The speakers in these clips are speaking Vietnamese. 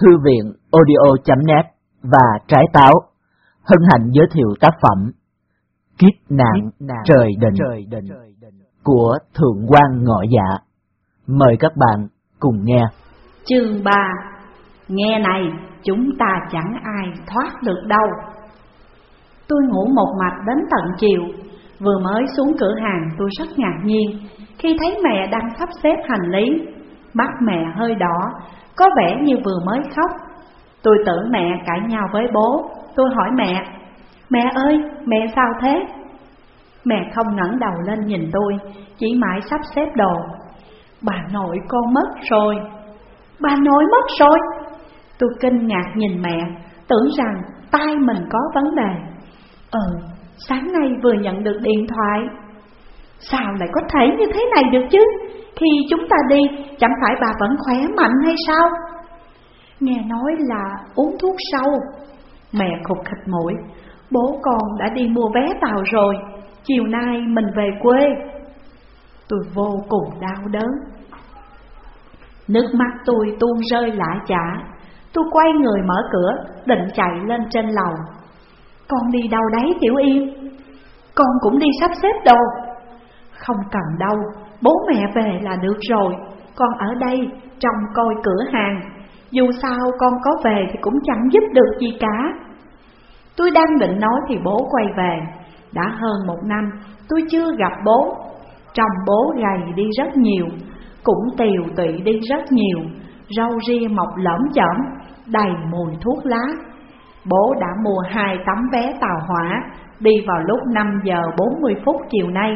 Thư viện audio.net và Trái Táo hân hạnh giới thiệu tác phẩm Kiếp nạn, trời, định của Thượng quan Ngọ Dạ. Mời các bạn cùng nghe. Chương 3 Nghe này, chúng ta chẳng ai thoát được đâu. Tôi ngủ một mạch đến tận chiều, vừa mới xuống cửa hàng tôi rất ngạc nhiên khi thấy mẹ đang sắp xếp hành lý. Mắt mẹ hơi đỏ, có vẻ như vừa mới khóc. Tôi tưởng mẹ cãi nhau với bố, tôi hỏi mẹ, mẹ ơi, mẹ sao thế? Mẹ không ngẩng đầu lên nhìn tôi, chỉ mãi sắp xếp đồ. Bà nội con mất rồi. Bà nội mất rồi? Tôi kinh ngạc nhìn mẹ, tưởng rằng tai mình có vấn đề. Ừ, sáng nay vừa nhận được điện thoại. Sao lại có thể như thế này được chứ? Thì chúng ta đi, chẳng phải bà vẫn khỏe mạnh hay sao? Nghe nói là uống thuốc sâu. Mẹ khục khịch mũi, bố con đã đi mua vé tàu rồi, chiều nay mình về quê. Tôi vô cùng đau đớn. Nước mắt tôi tuôn rơi lã chả, tôi quay người mở cửa, định chạy lên trên lầu. Con đi đâu đấy Tiểu Yên? Con cũng đi sắp xếp đồ. Không cần đâu, bố mẹ về là được rồi, con ở đây trông coi cửa hàng, dù sao con có về thì cũng chẳng giúp được gì cả. Tôi đang định nói thì bố quay về, đã hơn một năm tôi chưa gặp bố, trông bố gầy đi rất nhiều, cũng tiều tụy đi rất nhiều, râu ria mọc lõm chởm, đầy mùi thuốc lá. Bố đã mua hai tấm vé tàu hỏa, đi vào lúc 5 giờ 40 phút chiều nay.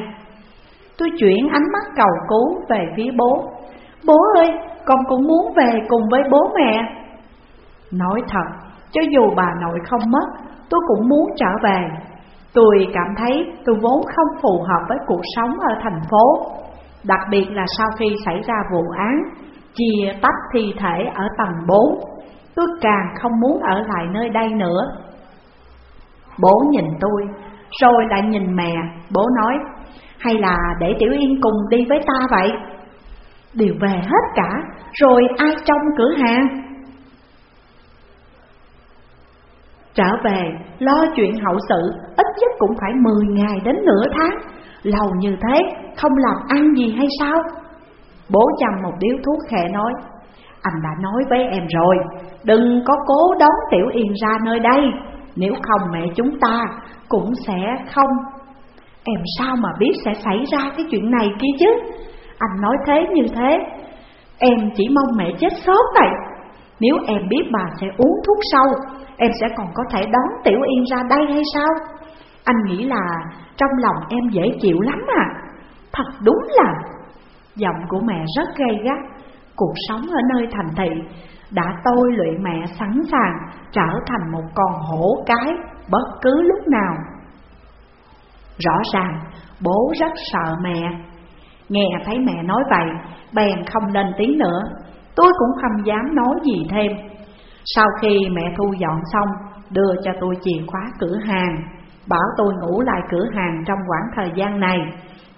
Tôi chuyển ánh mắt cầu cứu về phía bố. Bố ơi, con cũng muốn về cùng với bố mẹ. Nói thật, cho dù bà nội không mất, tôi cũng muốn trở về. Tôi cảm thấy tôi vốn không phù hợp với cuộc sống ở thành phố. Đặc biệt là sau khi xảy ra vụ án Chia tách thi thể ở tầng 4 Tôi càng không muốn ở lại nơi đây nữa. Bố nhìn tôi, rồi lại nhìn mẹ. Bố nói hay là để Tiểu Yên cùng đi với ta vậy? Đều về hết cả, rồi ai trong cửa hàng? Trở về, lo chuyện hậu sự, ít nhất cũng phải 10 ngày đến nửa tháng Lâu như thế, không làm ăn gì hay sao? Bố chăm một điếu thuốc khẽ nói Anh đã nói với em rồi, đừng có cố đón Tiểu Yên ra nơi đây Nếu không mẹ chúng ta cũng sẽ không Em sao mà biết sẽ xảy ra cái chuyện này kia chứ? Anh nói thế như thế. Em chỉ mong mẹ chết sớm này. Nếu em biết bà sẽ uống thuốc sâu, Em sẽ còn có thể đón Tiểu Yên ra đây hay sao? Anh nghĩ là trong lòng em dễ chịu lắm à. Thật đúng là Giọng của mẹ rất gay gắt. Cuộc sống ở nơi thành thị Đã tôi luyện mẹ sẵn sàng Trở thành một con hổ cái Bất cứ lúc nào. Rõ ràng, bố rất sợ mẹ. Nghe thấy mẹ nói vậy, Bèn không lên tiếng nữa. Tôi cũng không dám nói gì thêm. Sau khi mẹ thu dọn xong, Đưa cho tôi chìa khóa cửa hàng. Bảo tôi ngủ lại cửa hàng trong khoảng thời gian này.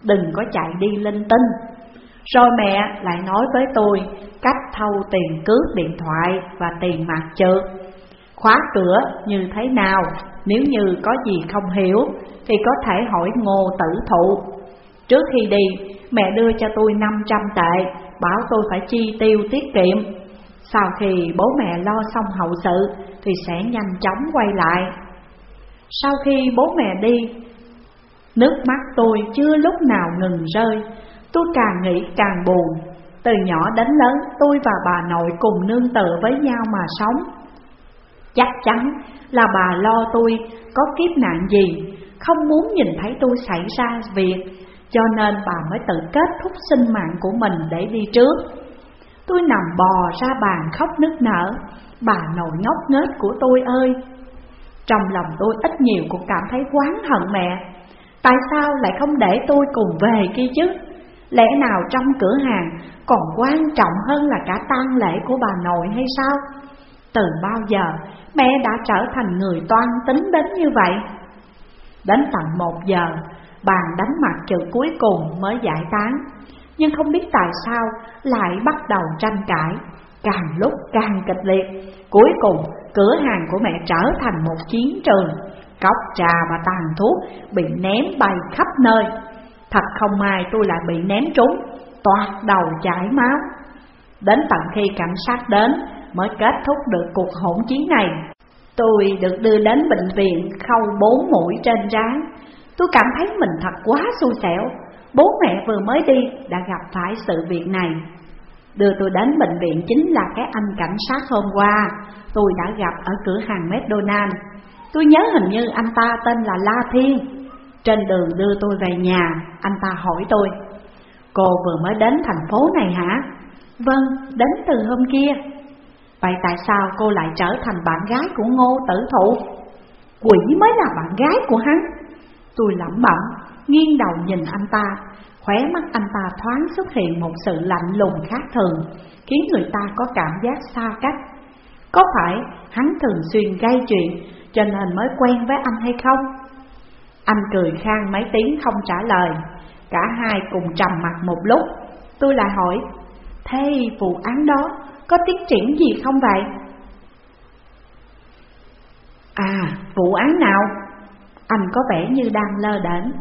Đừng có chạy đi linh tinh. Rồi mẹ lại nói với tôi Cách thâu tiền cước điện thoại và tiền mặt trượt Khóa cửa như thế nào? Nếu như có gì không hiểu, Thì có thể hỏi ngô tử thụ. Trước khi đi, Mẹ đưa cho tôi 500 tệ, Bảo tôi phải chi tiêu tiết kiệm. Sau khi bố mẹ lo xong hậu sự, Thì sẽ nhanh chóng quay lại. Sau khi bố mẹ đi, Nước mắt tôi chưa lúc nào ngừng rơi. Tôi càng nghĩ càng buồn. Từ nhỏ đến lớn, tôi và bà nội cùng nương tựa với nhau mà sống. Chắc chắn là bà lo tôi có kiếp nạn gì, Không muốn nhìn thấy tôi xảy ra việc, Cho nên bà mới tự kết thúc sinh mạng của mình để đi trước. Tôi nằm bò ra bàn khóc nức nở, Bà nội ngốc nghếch của tôi ơi. Trong lòng tôi ít nhiều cũng cảm thấy quán hận mẹ. Tại sao lại không để tôi cùng về kia chứ? Lẽ nào trong cửa hàng còn quan trọng hơn là cả tang lễ của bà nội hay sao? Từ bao giờ mẹ đã trở thành người toan tính đến như vậy? Đến tận một giờ, bàn đánh mặt chữ cuối cùng mới giải tán. Nhưng không biết tại sao lại bắt đầu tranh cãi. Càng lúc càng kịch liệt. Cuối cùng cửa hàng của mẹ trở thành một chiến trường. Cốc trà và tàn thuốc bị ném bay khắp nơi. Thật không may tôi lại bị ném trúng. Toạt đầu chảy máu. Đến tận khi cảnh sát đến mới kết thúc được cuộc hỗn chiến này. Tôi được đưa đến bệnh viện khâu bốn mũi trên trán Tôi cảm thấy mình thật quá xui xẻo. Bố mẹ vừa mới đi đã gặp phải sự việc này. Đưa tôi đến bệnh viện chính là cái anh cảnh sát hôm qua. Tôi đã gặp ở cửa hàng McDonald Tôi nhớ hình như anh ta tên là La Thiên. Trên đường đưa tôi về nhà, anh ta hỏi tôi Cô vừa mới đến thành phố này hả? Vâng, đến từ hôm kia. Vậy tại sao cô lại trở thành bạn gái của Ngô Tử Thụ? Quỷ mới là bạn gái của hắn. Tôi lẩm bẩm, nghiêng đầu nhìn anh ta. Khóe mắt anh ta thoáng xuất hiện một sự lạnh lùng khác thường Khiến người ta có cảm giác xa cách. Có phải hắn thường xuyên gây chuyện cho nên mới quen với anh hay không? Anh cười khang mấy tiếng không trả lời. Cả hai cùng trầm mặt một lúc. Tôi lại hỏi Thế vụ án đó có tiến triển gì không vậy? À, vụ án nào? Anh có vẻ như đang lơ đễnh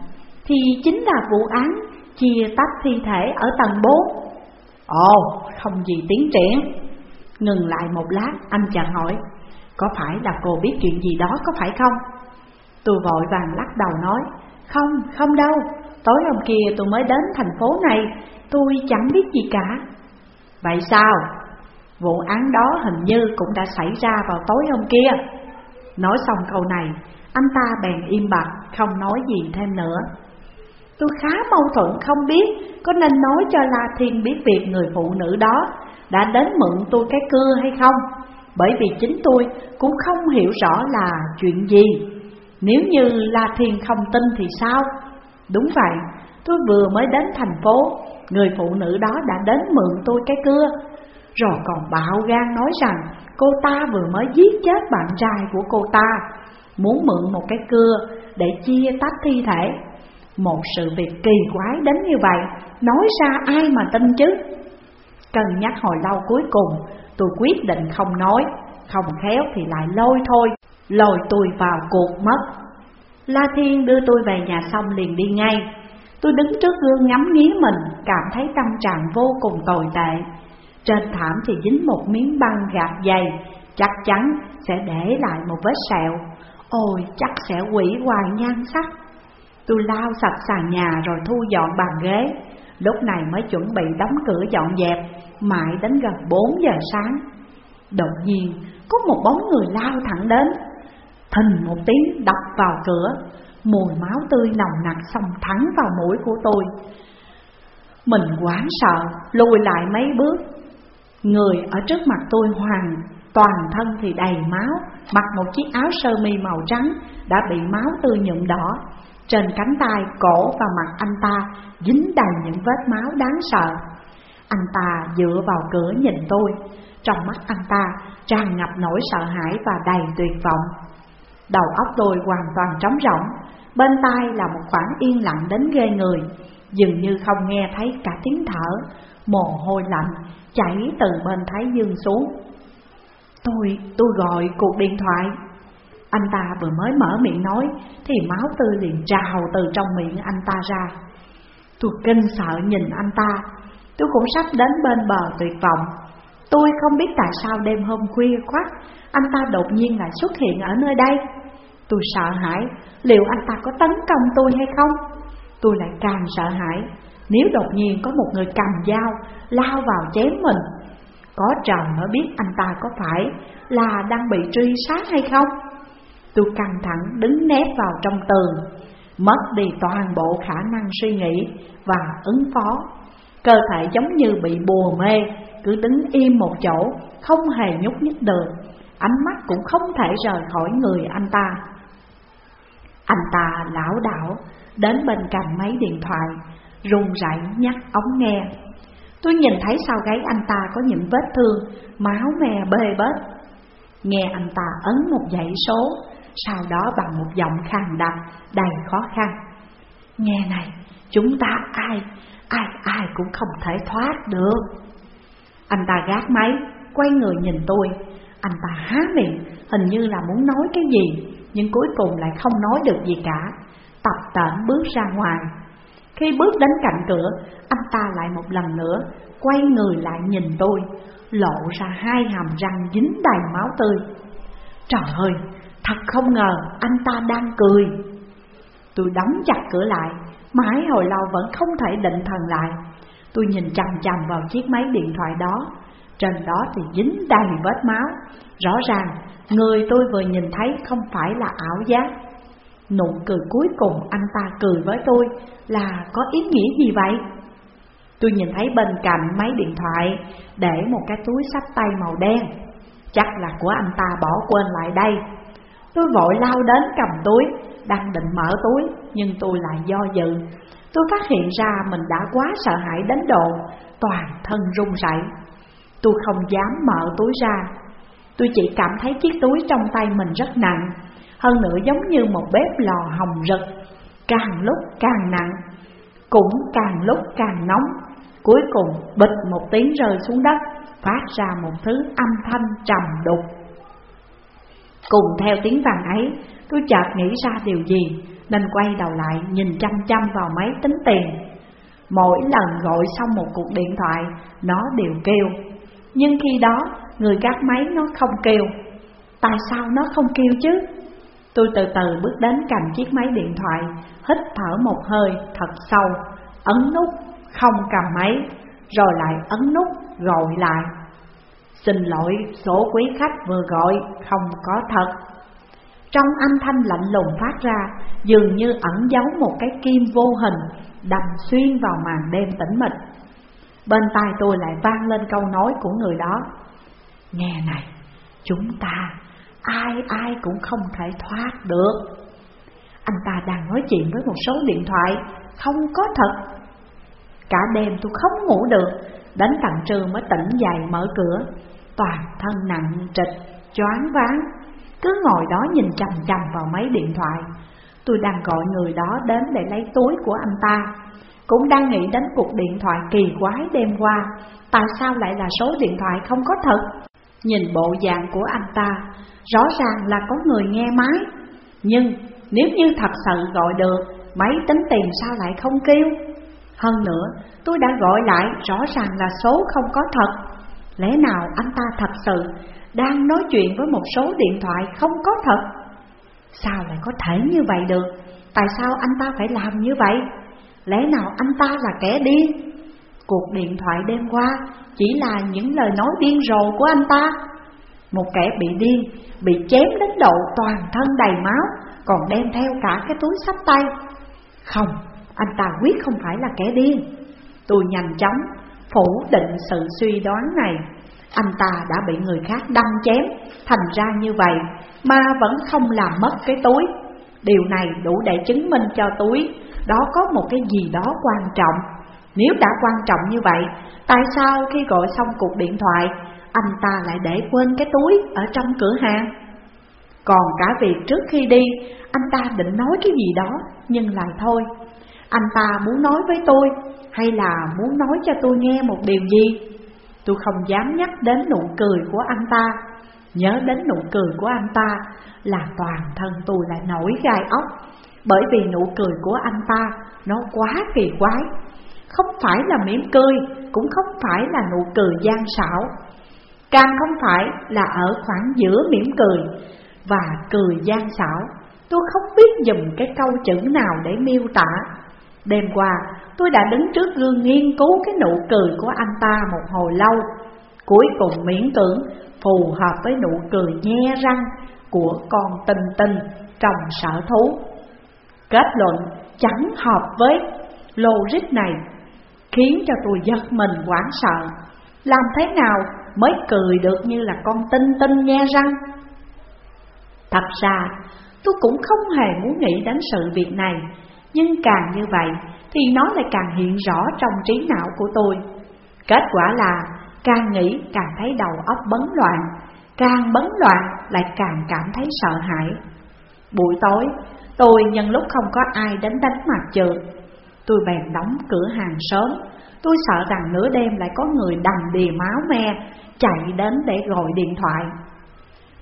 Thì chính là vụ án chia tách thi thể ở tầng 4 Ồ, không gì tiến triển Ngừng lại một lát, anh chàng hỏi Có phải là cô biết chuyện gì đó có phải không? Tôi vội vàng lắc đầu nói Không, không đâu Tối hôm kia tôi mới đến thành phố này Tôi chẳng biết gì cả Vậy sao? Vụ án đó hình như cũng đã xảy ra vào tối hôm kia. Nói xong câu này Anh ta bèn im bặt Không nói gì thêm nữa. Tôi khá mâu thuẫn không biết Có nên nói cho La Thiên biết việc người phụ nữ đó Đã đến mượn tôi cái cưa hay không Bởi vì chính tôi cũng không hiểu rõ là chuyện gì. Nếu như La Thiên không tin thì sao? Đúng vậy, tôi vừa mới đến thành phố Người phụ nữ đó đã đến mượn tôi cái cưa. Rồi còn bạo gan nói rằng, Cô ta vừa mới giết chết bạn trai của cô ta, Muốn mượn một cái cưa để chia tách thi thể. Một sự việc kỳ quái đến như vậy, Nói ra ai mà tin chứ? Cân nhắc hồi lâu cuối cùng, Tôi quyết định không nói, Không khéo thì lại lôi thôi, Lôi tôi vào cuộc mất. La Thiên đưa tôi về nhà xong liền đi ngay. Tôi đứng trước gương ngắm nghía mình, Cảm thấy tâm trạng vô cùng tồi tệ. Trên thảm thì dính một miếng băng gạt dày Chắc chắn sẽ để lại một vết sẹo. Ôi chắc sẽ quỷ hoài nhan sắc. Tôi lao sạch sàn nhà rồi thu dọn bàn ghế. Lúc này mới chuẩn bị đóng cửa dọn dẹp Mãi đến gần 4 giờ sáng. Đột nhiên có một bóng người lao thẳng đến. Thình một tiếng đập vào cửa Mùi máu tươi nồng nặc xông thẳng vào mũi của tôi. Mình quán sợ, lùi lại mấy bước. Người ở trước mặt tôi hoàng, toàn thân thì đầy máu Mặc một chiếc áo sơ mi màu trắng đã bị máu tươi nhuộm đỏ. Trên cánh tay, cổ và mặt anh ta dính đầy những vết máu đáng sợ. Anh ta dựa vào cửa nhìn tôi Trong mắt anh ta tràn ngập nỗi sợ hãi và đầy tuyệt vọng. Đầu óc tôi hoàn toàn trống rỗng Bên tai là một khoảng yên lặng đến ghê người Dường như không nghe thấy cả tiếng thở Mồ hôi lạnh chảy từ bên thái dương xuống. Tôi, tôi gọi cuộc điện thoại. Anh ta vừa mới mở miệng nói Thì máu tươi liền trào từ trong miệng anh ta ra. Tôi kinh sợ nhìn anh ta. Tôi cũng sắp đến bên bờ tuyệt vọng. Tôi không biết tại sao đêm hôm khuya khoắt Anh ta đột nhiên lại xuất hiện ở nơi đây. Tôi sợ hãi Liệu anh ta có tấn công tôi hay không? Tôi lại càng sợ hãi. Nếu đột nhiên có một người cầm dao Lao vào chém mình Có chồng mới biết anh ta có phải Là đang bị truy sát hay không? Tôi căng thẳng đứng nép vào trong tường Mất đi toàn bộ khả năng suy nghĩ Và ứng phó. Cơ thể giống như bị bùa mê Cứ đứng im một chỗ Không hề nhúc nhích được. Ánh mắt cũng không thể rời khỏi người anh ta. Anh ta lão đảo đến bên cạnh máy điện thoại, run rẩy nhắc ống nghe. Tôi nhìn thấy sau gáy anh ta có những vết thương, máu me bê bết. Nghe anh ta ấn một dãy số, sau đó bằng một giọng khàn đặc, đầy khó khăn. Nghe này, chúng ta ai, ai ai cũng không thể thoát được. Anh ta gác máy, quay người nhìn tôi Anh ta há miệng hình như là muốn nói cái gì Nhưng cuối cùng lại không nói được gì cả Tập tễnh bước ra ngoài khi bước đến cạnh cửa, Anh ta lại một lần nữa Quay người lại nhìn tôi, Lộ ra hai hàm răng dính đầy máu tươi. Trời ơi, Thật không ngờ anh ta đang cười. Tôi đóng chặt cửa lại, Mãi hồi lâu vẫn không thể định thần lại. Tôi nhìn chằm chằm vào chiếc máy điện thoại đó, Trên đó thì dính đầy vết máu. Rõ ràng, người tôi vừa nhìn thấy không phải là ảo giác. Nụ cười cuối cùng anh ta cười với tôi là có ý nghĩa gì vậy? Tôi nhìn thấy bên cạnh máy điện thoại để một cái túi sách tay màu đen. Chắc là của anh ta bỏ quên lại đây. Tôi vội lao đến cầm túi, đang định mở túi nhưng tôi lại do dự. Tôi phát hiện ra mình đã quá sợ hãi đến độ toàn thân run rẩy. Tôi không dám mở túi ra. Tôi chỉ cảm thấy chiếc túi trong tay mình rất nặng Hơn nữa giống như một bếp lò hồng rực. Càng lúc càng nặng, Cũng càng lúc càng nóng. Cuối cùng, bịch một tiếng rơi xuống đất, Phát ra một thứ âm thanh trầm đục. Cùng theo tiếng vàng ấy, Tôi chợt nghĩ ra điều gì, Nên quay đầu lại nhìn chăm chăm vào máy tính tiền. Mỗi lần gọi xong một cuộc điện thoại, Nó đều kêu. Nhưng khi đó, người gác máy nó không kêu. Tại sao nó không kêu chứ? Tôi từ từ bước đến cầm chiếc máy điện thoại Hít thở một hơi thật sâu Ấn nút không cầm máy Rồi lại ấn nút gọi lại. Xin lỗi số quý khách vừa gọi không có thật. Trong âm thanh lạnh lùng phát ra Dường như ẩn giấu một cái kim vô hình Đâm xuyên vào màn đêm tĩnh mịch. Bên tai tôi lại vang lên câu nói của người đó. Nghe này, chúng ta ai ai cũng không thể thoát được. Anh ta đang nói chuyện với một số điện thoại. Không có thật. Cả đêm tôi không ngủ được. Đến tận trưa mới tỉnh dậy mở cửa. Toàn thân nặng trịch, choáng váng. Cứ ngồi đó nhìn chằm chằm vào máy điện thoại. Tôi đang gọi người đó đến để lấy túi của anh ta. Cũng đang nghĩ đến cuộc điện thoại kỳ quái đêm qua. Tại sao lại là số điện thoại không có thật? Nhìn bộ dạng của anh ta, Rõ ràng là có người nghe máy. Nhưng nếu như thật sự gọi được, Máy tính tiền sao lại không kêu? Hơn nữa, tôi đã gọi lại Rõ ràng là số không có thật. Lẽ nào anh ta thật sự Đang nói chuyện với một số điện thoại không có thật? Sao lại có thể như vậy được? Tại sao anh ta phải làm như vậy? Lẽ nào anh ta là kẻ điên? Cuộc điện thoại đêm qua chỉ là những lời nói điên rồ của anh ta. Một kẻ bị điên, bị chém đến độ toàn thân đầy máu Còn đem theo cả cái túi sách tay. Không, anh ta quyết không phải là kẻ điên. Tôi nhanh chóng phủ định sự suy đoán này. Anh ta đã bị người khác đâm chém. Thành ra như vậy mà vẫn không làm mất cái túi. Điều này đủ để chứng minh cho túi Đó có một cái gì đó quan trọng nếu đã quan trọng như vậy, tại sao khi gọi xong cuộc điện thoại, anh ta lại để quên cái túi ở trong cửa hàng? Còn cả việc trước khi đi, anh ta định nói cái gì đó, nhưng lại thôi. Anh ta muốn nói với tôi, hay là muốn nói cho tôi nghe một điều gì? Tôi không dám nhắc đến nụ cười của anh ta. Nhớ đến nụ cười của anh ta là toàn thân tôi lại nổi gai ốc Bởi vì nụ cười của anh ta nó quá kỳ quái không phải là mỉm cười, cũng không phải là nụ cười gian xảo. Càng không phải là ở khoảng giữa mỉm cười và cười gian xảo. Tôi không biết dùng cái câu chữ nào để miêu tả. Đêm qua tôi đã đứng trước gương nghiên cứu cái nụ cười của anh ta một hồi lâu. Cuối cùng miễn cưỡng phù hợp với nụ cười nhe răng của con tinh tinh trong sở thú. Kết luận chẳng hợp với logic này khiến cho tôi giật mình hoảng sợ. Làm thế nào mới cười được như là con tinh tinh nhe răng? Thật ra, tôi cũng không hề muốn nghĩ đến sự việc này, nhưng càng như vậy thì nó lại càng hiện rõ trong trí não của tôi. Kết quả là càng nghĩ càng thấy đầu óc bấn loạn, càng bấn loạn lại càng cảm thấy sợ hãi. Buổi tối, tôi nhân lúc không có ai đến đánh mặt trượt Tôi bèn đóng cửa hàng sớm tôi sợ rằng nửa đêm lại có người đầm đìa máu me chạy đến để gọi điện thoại.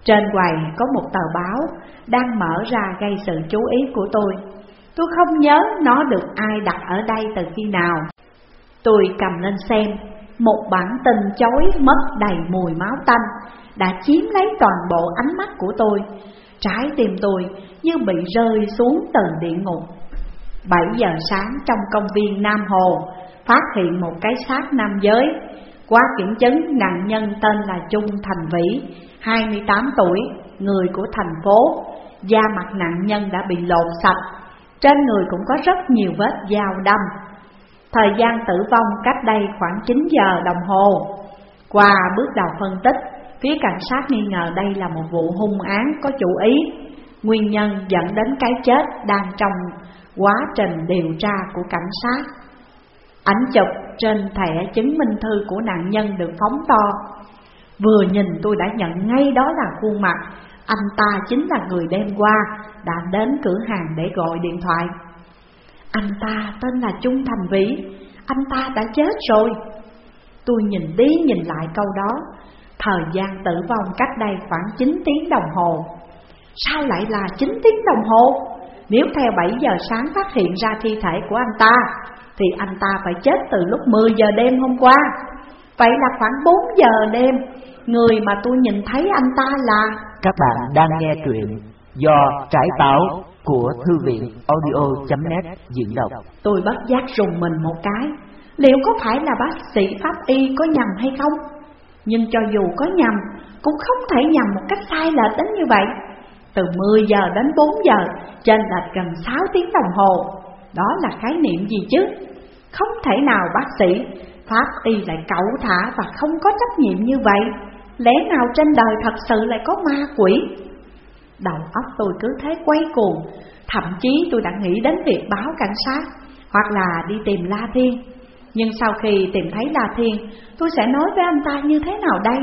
Trên quầy có một tờ báo đang mở ra gây sự chú ý của tôi. Tôi không nhớ nó được ai đặt ở đây từ khi nào. Tôi cầm lên xem, một bản tin chói mất đầy mùi máu tanh đã chiếm lấy toàn bộ ánh mắt của tôi. Trái tim tôi như bị rơi xuống từ địa ngục. 7 giờ sáng trong công viên Nam Hồ, phát hiện một cái xác nam giới. Qua kiểm chứng nạn nhân tên là Trung Thành Vĩ, 28 tuổi, người của thành phố. Da mặt nạn nhân đã bị lột sạch, trên người cũng có rất nhiều vết dao đâm. Thời gian tử vong cách đây khoảng 9 giờ đồng hồ. Qua bước đầu phân tích, phía cảnh sát nghi ngờ đây là một vụ hung án có chủ ý. Nguyên nhân dẫn đến cái chết đang trong quá trình điều tra của cảnh sát. Ảnh chụp trên thẻ chứng minh thư của nạn nhân được phóng to. Vừa nhìn tôi đã nhận ngay đó là khuôn mặt, anh ta chính là người đêm qua đã đến cửa hàng để gọi điện thoại. Anh ta tên là Trung Thành Vĩ, anh ta đã chết rồi. Tôi nhìn đi nhìn lại câu đó, thời gian tử vong cách đây khoảng 9 tiếng đồng hồ. Sao lại là 9 tiếng đồng hồ? Nếu theo 7 giờ sáng phát hiện ra thi thể của anh ta Thì anh ta phải chết từ lúc 10 giờ đêm hôm qua. Vậy là khoảng 4 giờ đêm Người mà tôi nhìn thấy anh ta là Các bạn đang nghe truyện do Trái Táo của Thư viện audio.net diễn đọc. Tôi bất giác rùng mình một cái. Liệu có phải là bác sĩ pháp y có nhầm hay không? Nhưng cho dù có nhầm Cũng không thể nhầm một cách sai lệch đến như vậy từ 10 giờ đến 4 giờ, trên lệch gần 6 tiếng đồng hồ. Đó là khái niệm gì chứ? Không thể nào bác sĩ, pháp y lại cẩu thả và không có trách nhiệm như vậy. Lẽ nào trên đời thật sự lại có ma quỷ? Đầu óc tôi cứ thế quay cuồng, thậm chí tôi đã nghĩ đến việc báo cảnh sát hoặc là đi tìm La Thiên. Nhưng sau khi tìm thấy La Thiên, tôi sẽ nói với anh ta như thế nào đây?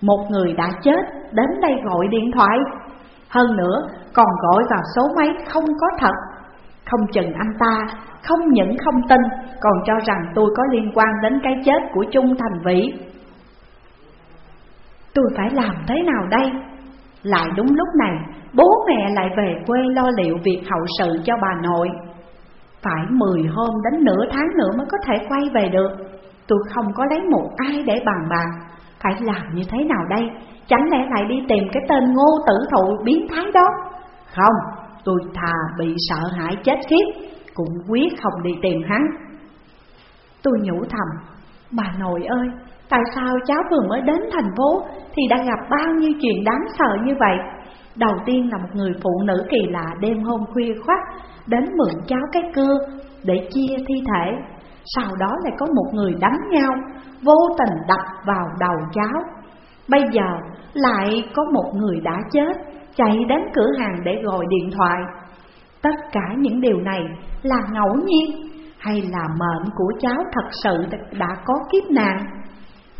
Một người đã chết đến đây gọi điện thoại hơn nữa, còn gọi vào số máy không có thật. Không chừng anh ta, không những không tin, Còn cho rằng tôi có liên quan đến cái chết của Trung Thành Vĩ. Tôi phải làm thế nào đây? Lại đúng lúc này, Bố mẹ lại về quê lo liệu việc hậu sự cho bà nội. Phải 10 hôm đến nửa tháng nữa mới có thể quay về được. Tôi không có lấy một ai để bàn bạc. Phải làm như thế nào đây? Chẳng lẽ lại đi tìm cái tên ngô tử thụ biến thái đó? Không, tôi thà bị sợ hãi chết khiếp Cũng quyết không đi tìm hắn. Tôi nhủ thầm Bà nội ơi, tại sao cháu vừa mới đến thành phố Thì đã gặp bao nhiêu chuyện đáng sợ như vậy? Đầu tiên là một người phụ nữ kỳ lạ đêm hôm khuya khoắt Đến mượn cháu cái cưa để chia thi thể. Sau đó lại có một người đánh nhau Vô tình đập vào đầu cháu Bây giờ lại có một người đã chết chạy đến cửa hàng để gọi điện thoại. Tất cả những điều này là ngẫu nhiên hay là mệnh của cháu thật sự đã có kiếp nạn?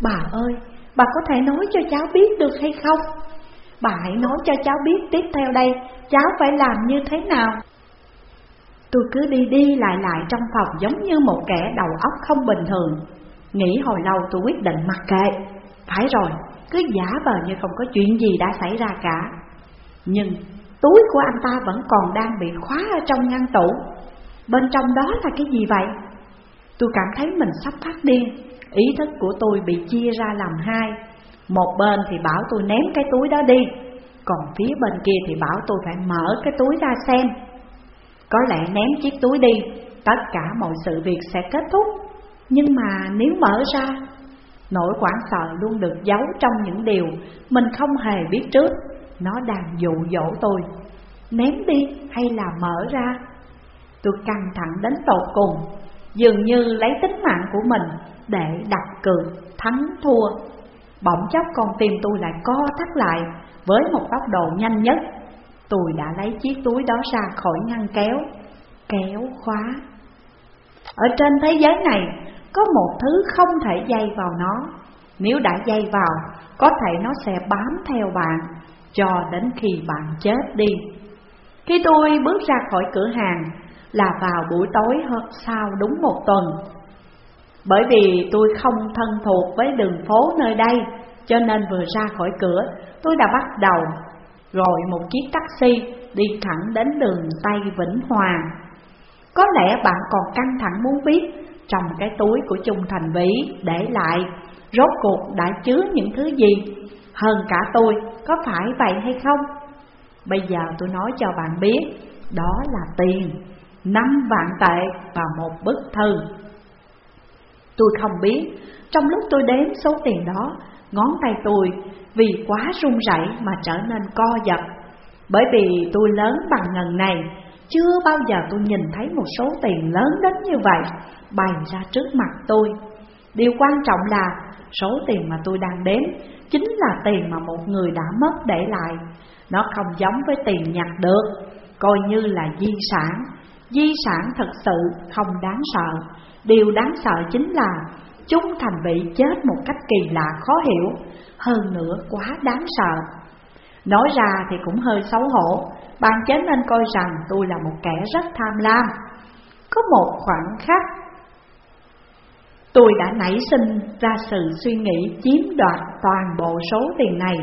Bà ơi, bà có thể nói cho cháu biết được hay không? Bà hãy nói cho cháu biết tiếp theo đây cháu phải làm như thế nào? Tôi cứ đi đi lại lại trong phòng giống như một kẻ đầu óc không bình thường. Nghĩ hồi lâu tôi quyết định mặc kệ. Phải rồi, cứ giả vờ như không có chuyện gì đã xảy ra cả. Nhưng túi của anh ta vẫn còn đang bị khóa ở trong ngăn tủ. Bên trong đó là cái gì vậy? Tôi cảm thấy mình sắp phát điên, ý thức của tôi bị chia ra làm hai. Một bên thì bảo tôi ném cái túi đó đi, còn phía bên kia thì bảo tôi phải mở cái túi ra xem. Có lẽ ném chiếc túi đi, tất cả mọi sự việc sẽ kết thúc. Nhưng mà nếu mở ra Nỗi quảng sợ luôn được giấu trong những điều mình không hề biết trước. Nó đang dụ dỗ tôi. Ném đi hay là mở ra? Tôi căng thẳng đến tột cùng, Dường như lấy tính mạng của mình để đặt cược, thắng thua. Bỗng chốc con tim tôi lại co thắt lại Với một tốc độ nhanh nhất. Tôi đã lấy chiếc túi đó ra khỏi ngăn kéo Kéo khóa. Ở trên thế giới này có một thứ không thể dây vào nó. Nếu đã dây vào, có thể nó sẽ bám theo bạn Cho đến khi bạn chết đi. Khi tôi bước ra khỏi cửa hàng Là vào buổi tối sau đúng một tuần. Bởi vì tôi không thân thuộc với đường phố nơi đây Cho nên vừa ra khỏi cửa tôi đã bắt đầu Gọi một chiếc taxi đi thẳng đến đường Tây Vĩnh Hòa Có lẽ bạn còn căng thẳng muốn biết trong cái túi của Trung Thành Vĩ để lại. Rốt cuộc đã chứa những thứ gì? Hơn cả tôi, có phải vậy hay không? Bây giờ tôi nói cho bạn biết, Đó là tiền, năm vạn tệ và một bức thư. Tôi không biết, Trong lúc tôi đếm số tiền đó, Ngón tay tôi vì quá run rẩy mà trở nên co giật. Bởi vì tôi lớn bằng ngần này, Chưa bao giờ tôi nhìn thấy một số tiền lớn đến như vậy. Bày ra trước mặt tôi. Điều quan trọng là, số tiền mà tôi đang đếm Chính là tiền mà một người đã mất để lại. Nó không giống với tiền nhặt được, Coi như là di sản. Di sản thật sự không đáng sợ. Điều đáng sợ chính là Chúng thành bị chết một cách kỳ lạ khó hiểu, Hơn nữa quá đáng sợ. Nói ra thì cũng hơi xấu hổ. Bạn chớ nên coi rằng tôi là một kẻ rất tham lam. Có một khoảng khắc Tôi đã nảy sinh ra sự suy nghĩ chiếm đoạt toàn bộ số tiền này.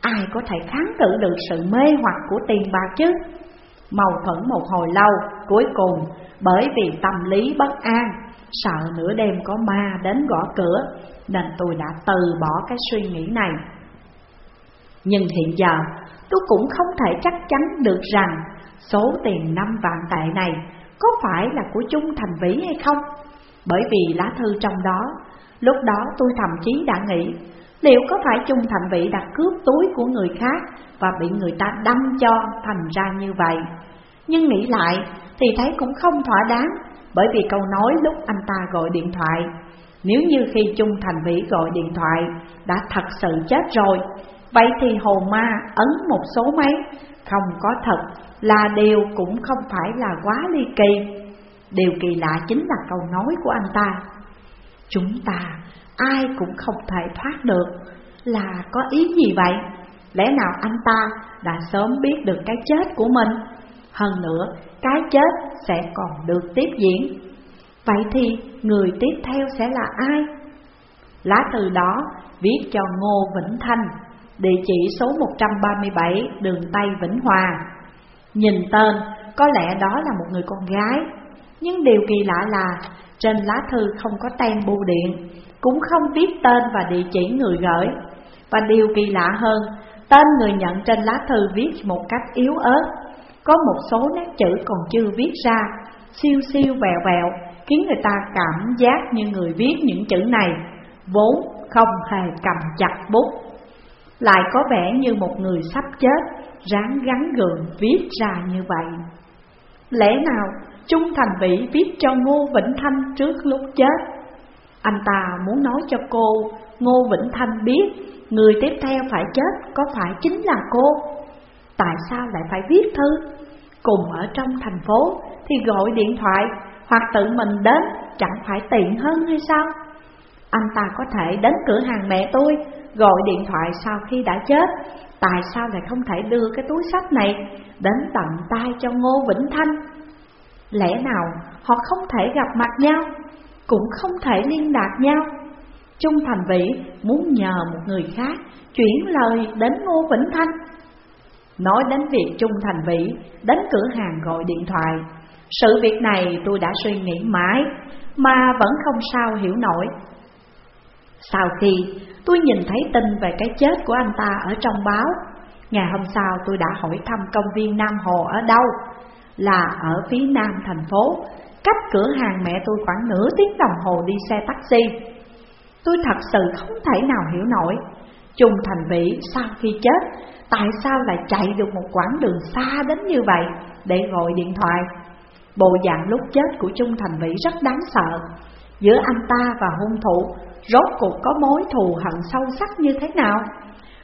Ai có thể kháng cự được sự mê hoặc của tiền bạc chứ? Mâu thuẫn một hồi lâu, Cuối cùng, bởi vì tâm lý bất an, Sợ nửa đêm có ma đến gõ cửa, Nên tôi đã từ bỏ cái suy nghĩ này. Nhưng hiện giờ, tôi cũng không thể chắc chắn được rằng Số tiền năm vạn tệ này có phải là của Trung Thành Vĩ hay không. Bởi vì lá thư trong đó. Lúc đó tôi thậm chí đã nghĩ, Liệu có phải Trung Thành Vĩ đặt cướp túi của người khác Và bị người ta đâm cho thành ra như vậy? Nhưng nghĩ lại thì thấy cũng không thỏa đáng, Bởi vì câu nói lúc anh ta gọi điện thoại, Nếu như khi Trung Thành Vĩ gọi điện thoại đã thật sự chết rồi, Vậy thì hồ ma ấn một số mấy Không có thật là điều cũng không phải là quá ly kỳ. Điều kỳ lạ chính là câu nói của anh ta. Chúng ta ai cũng không thể thoát được. Là có ý gì vậy? Lẽ nào anh ta đã sớm biết được cái chết của mình? Hơn nữa, cái chết sẽ còn được tiếp diễn. Vậy thì người tiếp theo sẽ là ai? Lá thư đó viết cho Ngô Vĩnh Thanh, Địa chỉ số 137 đường Tây Vĩnh Hòa. Nhìn tên, có lẽ đó là một người con gái. Nhưng điều kỳ lạ là, trên lá thư không có tem bưu điện, Cũng không viết tên và địa chỉ người gửi. Và điều kỳ lạ hơn, Tên người nhận trên lá thư viết một cách yếu ớt. Có một số nét chữ còn chưa viết ra, Siêu siêu vẹo vẹo, Khiến người ta cảm giác như người viết những chữ này. Vốn không hề cầm chặt bút. Lại có vẻ như một người sắp chết, Ráng gắn gượng viết ra như vậy. Lẽ nào Trung Thành Vĩ viết cho Ngô Vĩnh Thanh trước lúc chết Anh ta muốn nói cho cô, Ngô Vĩnh Thanh biết Người tiếp theo phải chết có phải chính là cô Tại sao lại phải viết thư? Cùng ở trong thành phố thì gọi điện thoại, hoặc tự mình đến, chẳng phải tiện hơn hay sao? Anh ta có thể đến cửa hàng mẹ tôi, gọi điện thoại sau khi đã chết Tại sao lại không thể đưa cái túi sách này đến tận tay cho Ngô Vĩnh Thanh? Lẽ nào họ không thể gặp mặt nhau, cũng không thể liên lạc nhau? Trung Thành Vĩ muốn nhờ một người khác chuyển lời đến Ngô Vĩnh Thanh. Nói đến việc Trung Thành Vĩ đến cửa hàng gọi điện thoại Sự việc này tôi đã suy nghĩ mãi Mà vẫn không sao hiểu nổi. Sau khi tôi nhìn thấy tin về cái chết của anh ta ở trong báo Ngày hôm sau tôi đã hỏi thăm công viên Nam Hồ ở đâu. Là ở phía nam thành phố. Cách cửa hàng mẹ tôi khoảng nửa tiếng đồng hồ đi xe taxi. Tôi thật sự không thể nào hiểu nổi. Trung Thành Vĩ sau khi chết, Tại sao lại chạy được một quãng đường xa đến như vậy? Để gọi điện thoại. Bộ dạng lúc chết của Trung Thành Vĩ rất đáng sợ. Giữa anh ta và hung thủ, Rốt cuộc có mối thù hận sâu sắc như thế nào?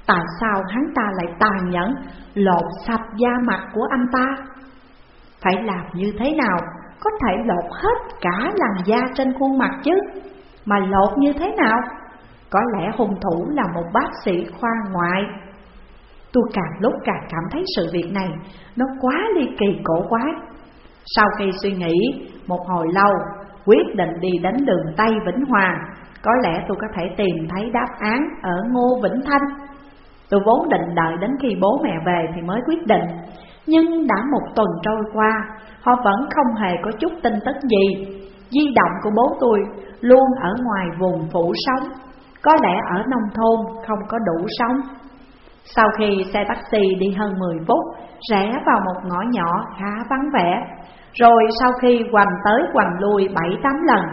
Tại sao hắn ta lại tàn nhẫn, Lột sạch da mặt của anh ta? Phải làm như thế nào Có thể lột hết cả làn da trên khuôn mặt chứ Mà lột như thế nào Có lẽ hung thủ là một bác sĩ khoa ngoại Tôi càng lúc càng cảm thấy sự việc này Nó quá ly kỳ cổ quái Sau khi suy nghĩ một hồi lâu quyết định đi đến đường Tây Vĩnh Hòa. Có lẽ tôi có thể tìm thấy đáp án ở Ngô Vĩnh Thanh. Tôi vốn định đợi đến khi bố mẹ về thì mới quyết định, nhưng đã một tuần trôi qua, họ vẫn không hề có chút tin tức gì. Di động của bố tôi luôn ở ngoài vùng phủ sống, có lẽ ở nông thôn không có đủ sống. Sau khi xe taxi đi hơn 10 phút, rẽ vào một ngõ nhỏ khá vắng vẻ, rồi sau khi quành tới quành lui 7-8 lần,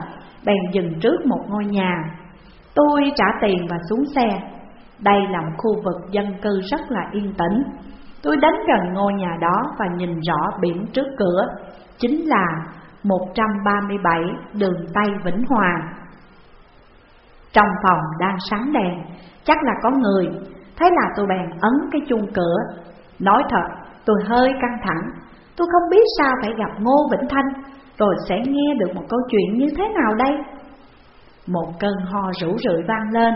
bèn dừng trước một ngôi nhà. Tôi trả tiền và xuống xe. Đây là một khu vực dân cư rất là yên tĩnh. Tôi đến gần ngôi nhà đó và nhìn rõ biển trước cửa, chính là 137 đường Tây Vĩnh Hòa. Trong phòng đang sáng đèn, chắc là có người, thế là tôi bèn ấn cái chuông cửa. Nói thật, tôi hơi căng thẳng, tôi không biết sao phải gặp Ngô Vĩnh Thanh, rồi sẽ nghe được một câu chuyện như thế nào đây. Một cơn ho rủ rượi vang lên,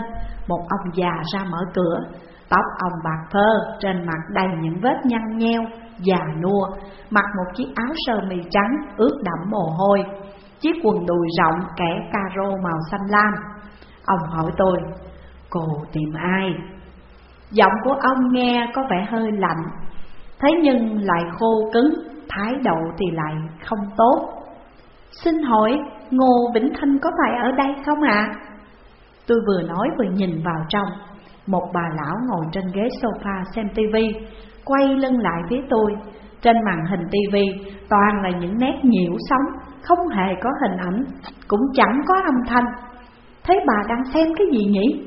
một ông già ra mở cửa, tóc ông bạc phơ, trên mặt đầy những vết nhăn nheo, già nua, mặc một chiếc áo sơ mi trắng ướt đẫm mồ hôi, chiếc quần đùi rộng kẻ caro màu xanh lam. Ông hỏi tôi, cô tìm ai? Giọng của ông nghe có vẻ hơi lạnh, thế nhưng lại khô cứng, thái độ thì lại không tốt. Xin hỏi Ngô Vĩnh Thanh có phải ở đây không ạ? À? Tôi vừa nói vừa nhìn vào trong một bà lão ngồi trên ghế sofa xem tivi, Quay lưng lại phía tôi. Trên màn hình tivi, toàn là những nét nhiễu sóng, Không hề có hình ảnh, Cũng chẳng có âm thanh. Thế bà đang xem cái gì nhỉ?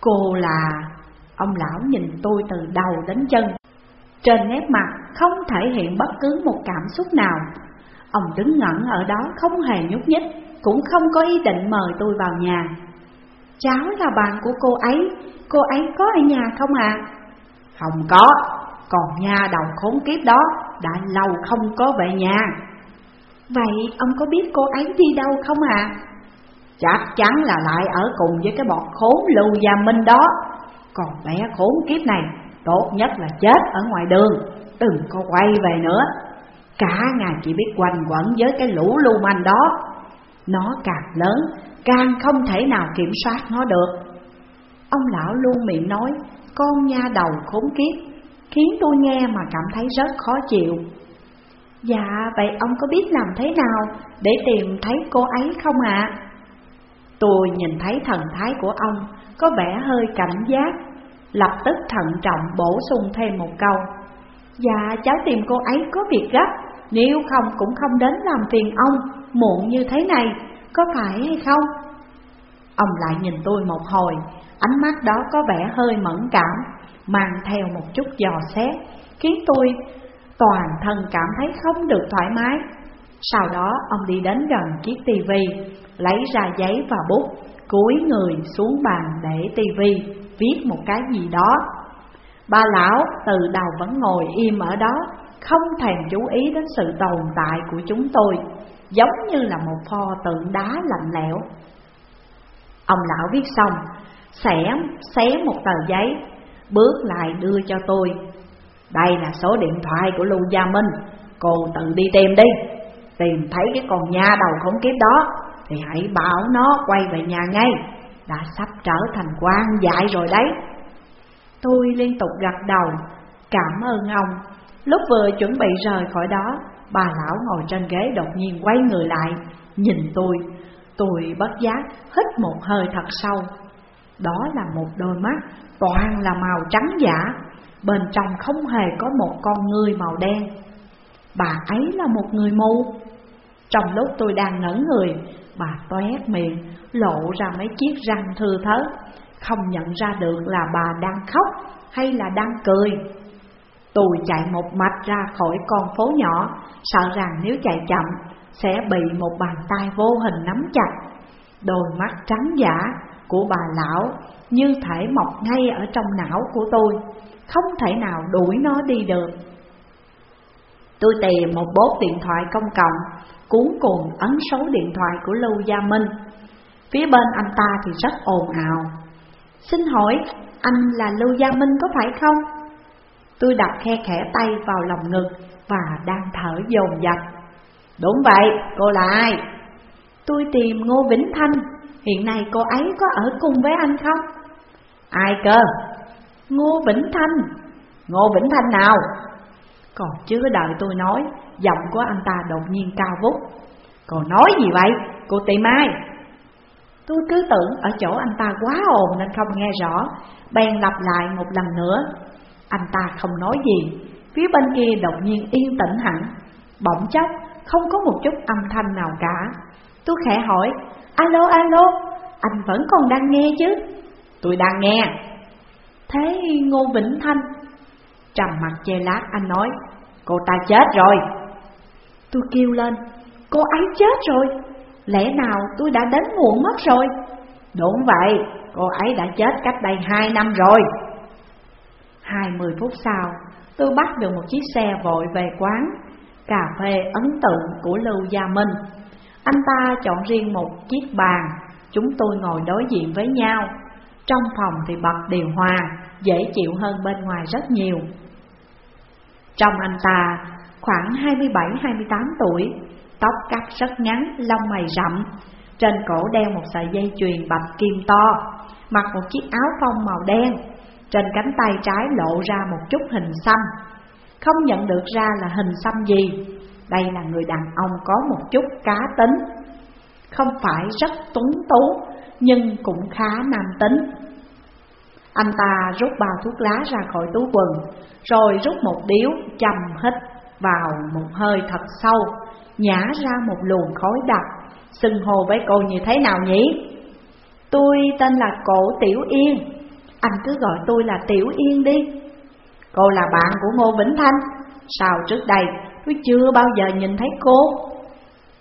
Cô là... Ông lão nhìn tôi từ đầu đến chân. Trên nét mặt không thể hiện bất cứ một cảm xúc nào. Ông đứng ngẩn ở đó không hề nhúc nhích, Cũng không có ý định mời tôi vào nhà. Cháu là bạn của cô ấy. Cô ấy có ở nhà không à? Không có. Còn nha đầu khốn kiếp đó Đã lâu không có về nhà. Vậy ông có biết cô ấy đi đâu không à? Chắc chắn là lại ở cùng với cái bọt khốn lưu gia minh đó. Còn bé khốn kiếp này Tốt nhất là chết ở ngoài đường. Đừng có quay về nữa. Cả ngày chỉ biết quanh quẩn với cái lũ lưu manh đó. Nó càng lớn càng không thể nào kiểm soát nó được. Ông lão luôn miệng nói, Con nha đầu khốn kiếp, Khiến tôi nghe mà cảm thấy rất khó chịu. Dạ vậy ông có biết làm thế nào Để tìm thấy cô ấy không ạ? À? Tôi nhìn thấy thần thái của ông, Có vẻ hơi cảnh giác, Lập tức thận trọng bổ sung thêm một câu. Dạ cháu tìm cô ấy có việc gấp, Nếu không cũng không đến làm phiền ông, Muộn như thế này. Có phải hay không? Ông lại nhìn tôi một hồi, Ánh mắt đó có vẻ hơi mẫn cảm, Mang theo một chút dò xét, Khiến tôi toàn thân cảm thấy không được thoải mái. Sau đó, ông đi đến gần chiếc tivi, Lấy ra giấy và bút, Cúi người xuống bàn để tivi, Viết một cái gì đó. Ba lão từ đầu vẫn ngồi im ở đó, Không thèm chú ý đến sự tồn tại của chúng tôi. Giống như là một pho tượng đá lạnh lẽo. Ông lão viết xong Xẻ, xé một tờ giấy Bước lại đưa cho tôi. Đây là số điện thoại của Lưu Gia Minh Cô tự đi tìm đi. Tìm thấy cái con nha đầu khổng kiếp đó Thì hãy bảo nó quay về nhà ngay. Đã sắp trở thành quan dại rồi đấy. Tôi liên tục gật đầu Cảm ơn ông. Lúc vừa chuẩn bị rời khỏi đó Bà lão ngồi trên ghế đột nhiên quay người lại, Nhìn tôi. Tôi bất giác hít một hơi thật sâu. Đó là một đôi mắt toàn là màu trắng giả, Bên trong không hề có một con người màu đen. Bà ấy là một người mù. Trong lúc tôi đang ngẩn người, Bà toét miệng, lộ ra mấy chiếc răng thư thớt, Không nhận ra được là bà đang khóc hay là đang cười. Tôi chạy một mạch ra khỏi con phố nhỏ, Sợ rằng nếu chạy chậm, Sẽ bị một bàn tay vô hình nắm chặt. Đôi mắt trắng giả của bà lão Như thể mọc ngay ở trong não của tôi, Không thể nào đuổi nó đi được. Tôi tìm một bốt điện thoại công cộng, Cuốn cùng ấn số điện thoại của Lưu Gia Minh. Phía bên anh ta thì rất ồn ào. Xin hỏi, anh là Lưu Gia Minh có phải không? Tôi đặt khe khẽ tay vào lòng ngực và đang thở dồn dập. Đúng vậy, cô là ai? Tôi tìm Ngô Vĩnh Thanh Hiện nay cô ấy có ở cùng với anh không? Ai cơ? Ngô Vĩnh Thanh Ngô Vĩnh Thanh nào? Còn chưa đợi tôi nói Giọng của anh ta đột nhiên cao vút Cô nói gì vậy? Cô tìm ai? Tôi cứ tưởng ở chỗ anh ta quá ồn nên không nghe rõ Bèn lặp lại một lần nữa anh ta không nói gì. Phía bên kia đột nhiên yên tĩnh hẳn. Bỗng chốc, không có một chút âm thanh nào cả. Tôi khẽ hỏi, Alo alo, Anh vẫn còn đang nghe chứ? Tôi đang nghe. Thế Ngô Vĩnh Thanh Trầm mặt che lát, anh nói, Cô ta chết rồi. Tôi kêu lên, Cô ấy chết rồi? Lẽ nào tôi đã đến muộn mất rồi? Đúng vậy, Cô ấy đã chết cách đây hai năm rồi. Hai mươi phút sau Tôi bắt được một chiếc xe vội về quán. Cà phê ấn tượng của Lưu Gia Minh. Anh ta chọn riêng một chiếc bàn. Chúng tôi ngồi đối diện với nhau. Trong phòng thì bật điều hòa Dễ chịu hơn bên ngoài rất nhiều. Trong anh ta khoảng 27-28 tuổi Tóc cắt rất ngắn, lông mày rậm. Trên cổ đeo một sợi dây chuyền bạch kim to Mặc một chiếc áo phông màu đen. Trên cánh tay trái lộ ra một chút hình xăm. Không nhận được ra là hình xăm gì. Đây là người đàn ông có một chút cá tính. Không phải rất tuấn tú, Nhưng cũng khá nam tính. Anh ta rút bao thuốc lá ra khỏi túi quần, Rồi rút một điếu chầm hít vào một hơi thật sâu, Nhả ra một luồng khói đặc, Xưng hồ với cô như thế nào nhỉ? Tôi tên là Cổ Tiểu Yên. Anh cứ gọi tôi là Tiểu Yên đi. Cô là bạn của Ngô Vĩnh Thanh. Sao trước đây tôi chưa bao giờ nhìn thấy cô?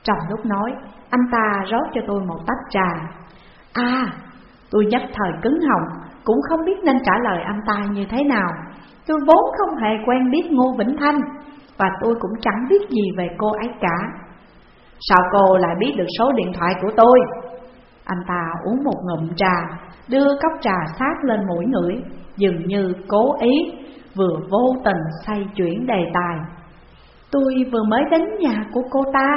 Trong lúc nói Anh ta rót cho tôi một tách trà. À Tôi nhất thời cứng họng Cũng không biết nên trả lời anh ta như thế nào. Tôi vốn không hề quen biết Ngô Vĩnh Thanh Và tôi cũng chẳng biết gì về cô ấy cả. Sao cô lại biết được số điện thoại của tôi? Anh ta uống một ngụm trà, đưa cốc trà sát lên mũi ngửi, dường như cố ý, vừa vô tình xoay chuyển đề tài. Tôi vừa mới đến nhà của cô ta.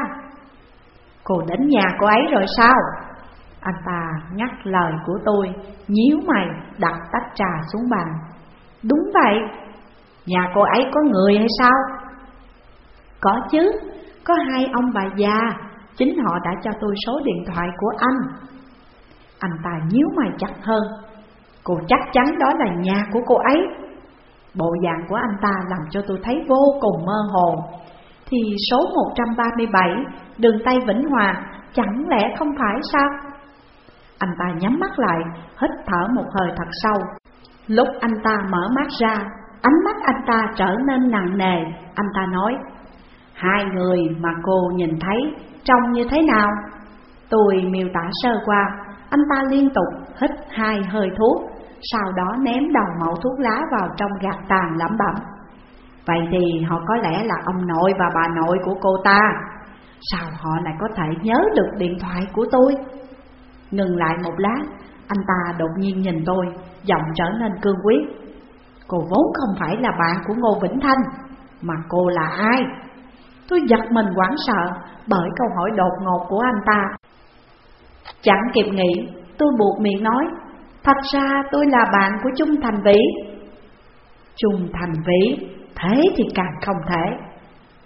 Cô đến nhà cô ấy rồi sao? Anh ta ngắt lời của tôi, nhíu mày đặt tách trà xuống bàn. Đúng vậy. Nhà cô ấy có người hay sao? Có chứ, có hai ông bà già, chính họ đã cho tôi số điện thoại của anh. Anh ta nhíu mày chặt hơn. Cô chắc chắn đó là nhà của cô ấy. Bộ dạng của anh ta làm cho tôi thấy vô cùng mơ hồ. Thì số 137 đường Tây Vĩnh Hòa chẳng lẽ không phải sao? Anh ta nhắm mắt lại, hít thở một hơi thật sâu. Lúc anh ta mở mắt ra, ánh mắt anh ta trở nên nặng nề. Anh ta nói Hai người mà cô nhìn thấy trông như thế nào? Tôi miêu tả sơ qua anh ta liên tục hít hai hơi thuốc, Sau đó ném đầu mẫu thuốc lá vào trong gạt tàn lẩm bẩm. Vậy thì họ có lẽ là ông nội và bà nội của cô ta. Sao họ lại có thể nhớ được điện thoại của tôi? Ngừng lại một lát, Anh ta đột nhiên nhìn tôi, Giọng trở nên cương quyết. Cô vốn không phải là bạn của Ngô Vĩnh Thanh, Mà cô là ai? Tôi giật mình hoảng sợ Bởi câu hỏi đột ngột của anh ta. Chẳng kịp nghĩ, tôi buộc miệng nói, thật ra tôi là bạn của Trung Thành Vĩ. Trung Thành Vĩ, thế thì càng không thể.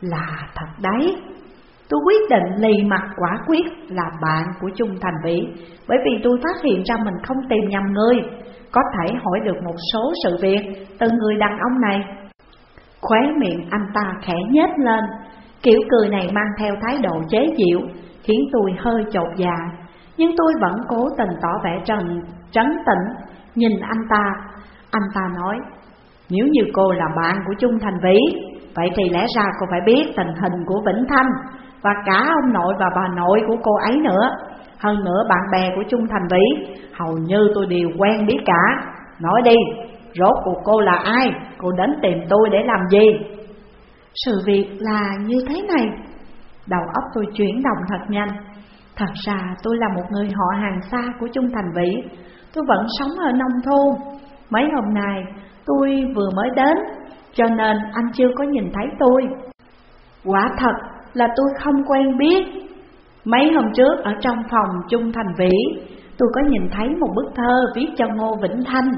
Là thật đấy. Tôi quyết định lì mặt quả quyết là bạn của Trung Thành Vĩ Bởi vì tôi phát hiện ra mình không tìm nhầm người Có thể hỏi được một số sự việc từ người đàn ông này Khóe miệng anh ta khẽ nhếch lên Kiểu cười này mang theo thái độ chế giễu Khiến tôi hơi chột dạ nhưng tôi vẫn cố tình tỏ vẻ trần trấn tĩnh Nhìn anh ta. Anh ta nói Nếu như cô là bạn của Trung Thành Vĩ Vậy thì lẽ ra cô phải biết tình hình của Vĩnh Thanh Và cả ông nội và bà nội của cô ấy nữa. Hơn nữa bạn bè của Trung Thành Vĩ Hầu như tôi đều quen biết cả. Nói đi, rốt cuộc cô là ai? Cô đến tìm tôi để làm gì? Sự việc là như thế này. Đầu óc tôi chuyển động thật nhanh. Thật ra tôi là một người họ hàng xa của Trung Thành Vĩ. Tôi vẫn sống ở nông thôn. Mấy hôm nay, tôi vừa mới đến, Cho nên anh chưa có nhìn thấy tôi. Quả thật là tôi không quen biết. Mấy hôm trước ở trong phòng Trung Thành Vĩ, Tôi có nhìn thấy một bức thơ viết cho Ngô Vĩnh Thanh.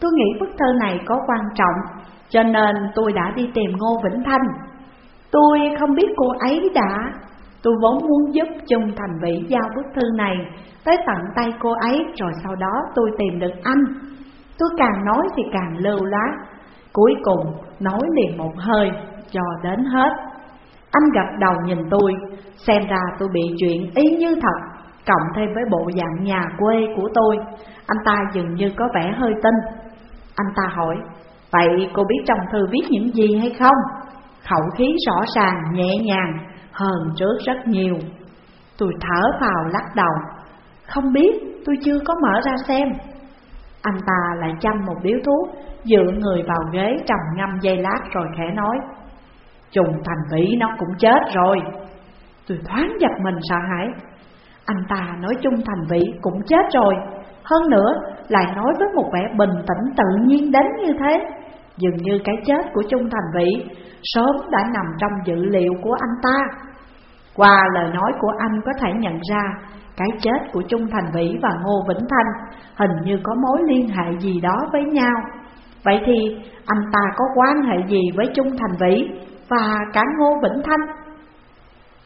Tôi nghĩ bức thơ này có quan trọng, Cho nên tôi đã đi tìm Ngô Vĩnh Thanh. Tôi không biết cô ấy đã Tôi vốn muốn giúp Trung Thành Vĩ giao bức thư này. Tới tận tay cô ấy Rồi sau đó tôi tìm được anh. Tôi càng nói thì càng lưu lá Cuối cùng nói liền một hơi cho đến hết. Anh gật đầu nhìn tôi Xem ra tôi bị chuyện ý như thật Cộng thêm với bộ dạng nhà quê của tôi. Anh ta dường như có vẻ hơi tin. Anh ta hỏi Vậy cô biết trong thư viết những gì hay không? Khẩu khí rõ ràng, nhẹ nhàng. Hơn trước rất nhiều. Tôi thở vào lắc đầu. Không biết, tôi chưa có mở ra xem. Anh ta lại chăm một điếu thuốc Dựa người vào ghế trầm ngâm dây lát rồi khẽ nói Trùng thành vĩ nó cũng chết rồi. Tôi thoáng giật mình sợ hãi. Anh ta nói chung thành vĩ cũng chết rồi. Hơn nữa lại nói với một vẻ bình tĩnh tự nhiên đến như thế. Dường như cái chết của Trung Thành Vĩ Sớm đã nằm trong dữ liệu của anh ta. Qua lời nói của anh có thể nhận ra Cái chết của Trung Thành Vĩ và Ngô Vĩnh Thanh Hình như có mối liên hệ gì đó với nhau. Vậy thì anh ta có quan hệ gì với Trung Thành Vĩ và cả Ngô Vĩnh Thanh?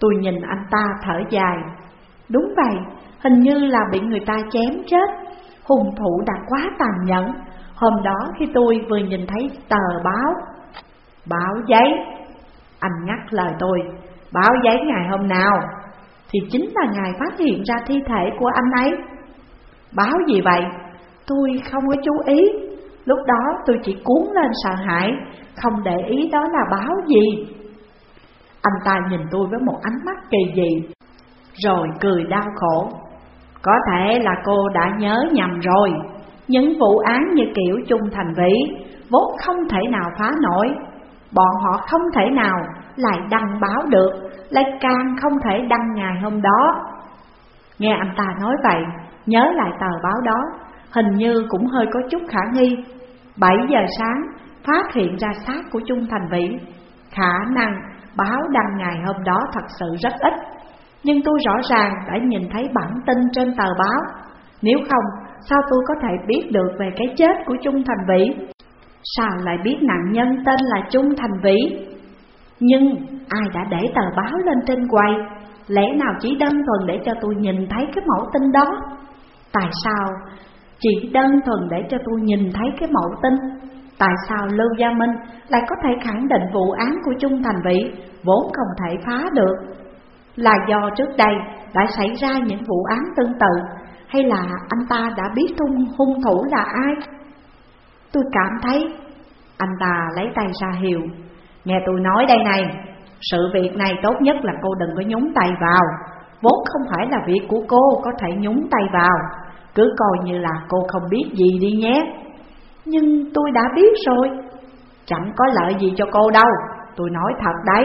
Tôi nhìn anh ta thở dài. Đúng vậy, hình như là bị người ta chém chết. Hùng thủ đã quá tàn nhẫn. Hôm đó khi tôi vừa nhìn thấy tờ báo Báo giấy Anh nhắc lời tôi. Báo giấy ngày hôm nào, Thì chính là ngày phát hiện ra thi thể của anh ấy. Báo gì vậy? Tôi không có chú ý. Lúc đó tôi chỉ cuốn lên sợ hãi, Không để ý đó là báo gì. Anh ta nhìn tôi với một ánh mắt kỳ dị, Rồi cười đau khổ. Có thể là cô đã nhớ nhầm rồi. Những vụ án như kiểu Trung Thành Vĩ Vốn không thể nào phá nổi. Bọn họ không thể nào lại đăng báo được Lại càng không thể đăng ngày hôm đó. Nghe anh ta nói vậy Nhớ lại tờ báo đó Hình như cũng hơi có chút khả nghi. 7 giờ sáng phát hiện ra xác của Trung Thành Vĩ. Khả năng báo đăng ngày hôm đó thật sự rất ít Nhưng tôi rõ ràng đã nhìn thấy bản tin trên tờ báo. Nếu không, sao tôi có thể biết được về cái chết của Trung Thành Vĩ? Sao lại biết nạn nhân tên là Trung Thành Vĩ? Nhưng ai đã để tờ báo lên trên quầy? Lẽ nào chỉ đơn thuần để cho tôi nhìn thấy cái mẫu tin đó? Tại sao chỉ đơn thuần để cho tôi nhìn thấy cái mẫu tin? Tại sao Lưu Gia Minh lại có thể khẳng định vụ án của Trung Thành Vĩ vốn không thể phá được? Là do trước đây đã xảy ra những vụ án tương tự Hay là anh ta đã biết hung, hung thủ là ai? Tôi cảm thấy anh ta lấy tay ra hiệu. Nghe tôi nói đây này, Sự việc này tốt nhất là cô đừng có nhúng tay vào. Vốn không phải là việc của cô có thể nhúng tay vào, cứ coi như là cô không biết gì đi nhé. Nhưng tôi đã biết rồi, Chẳng có lợi gì cho cô đâu, Tôi nói thật đấy,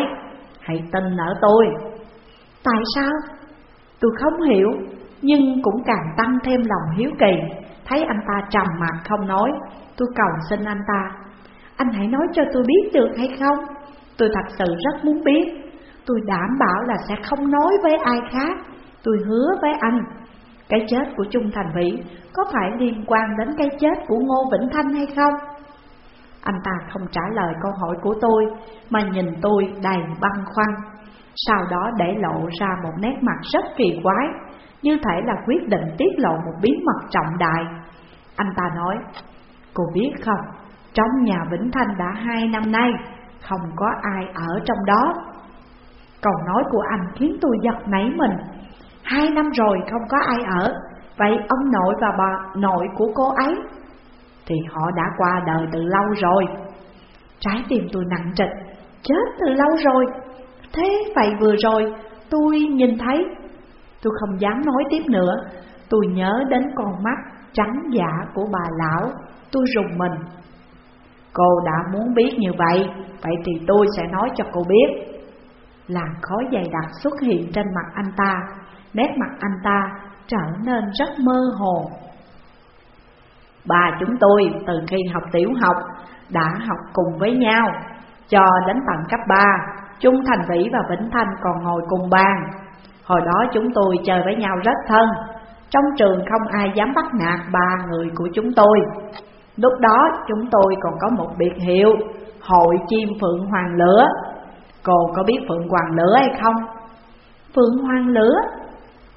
Hãy tin ở tôi. Tại sao? Tôi không hiểu, Nhưng cũng càng tăng thêm lòng hiếu kỳ. Thấy anh ta trầm mặt không nói, Tôi cầu xin anh ta anh hãy nói cho tôi biết được hay không? Tôi thật sự rất muốn biết. Tôi đảm bảo là sẽ không nói với ai khác. Tôi hứa với anh cái chết của Trung Thành Vĩ có phải liên quan đến cái chết của Ngô Vĩnh Thanh hay không? Anh ta không trả lời câu hỏi của tôi mà nhìn tôi đầy băn khoăn. Sau đó để lộ ra một nét mặt rất kỳ quái Như thể là quyết định tiết lộ một bí mật trọng đại. Anh ta nói Cô biết không, trong nhà Vĩnh Thanh đã hai năm nay, Không có ai ở trong đó. Câu nói của anh khiến tôi giật nảy mình. Hai năm rồi không có ai ở, Vậy ông nội và bà nội của cô ấy? Thì họ đã qua đời từ lâu rồi. Trái tim tôi nặng trịch, Chết từ lâu rồi. Thế vậy vừa rồi, tôi nhìn thấy, Tôi không dám nói tiếp nữa. Tôi nhớ đến con mắt trắng giả của bà lão. Tôi rùng mình Cô đã muốn biết như vậy Vậy thì tôi sẽ nói cho cô biết Làn khói dày đặc xuất hiện trên mặt anh ta nét mặt anh ta trở nên rất mơ hồ. Bà chúng tôi từ khi học tiểu học đã học cùng với nhau, cho đến tận cấp 3, Trung Thành Vĩ và Vĩnh Thanh còn ngồi cùng bàn. Hồi đó chúng tôi chơi với nhau rất thân Trong trường không ai dám bắt nạt ba người của chúng tôi Lúc đó chúng tôi còn có một biệt hiệu, Hội chim Phượng Hoàng Lửa. Cô có biết Phượng Hoàng Lửa hay không? Phượng Hoàng Lửa?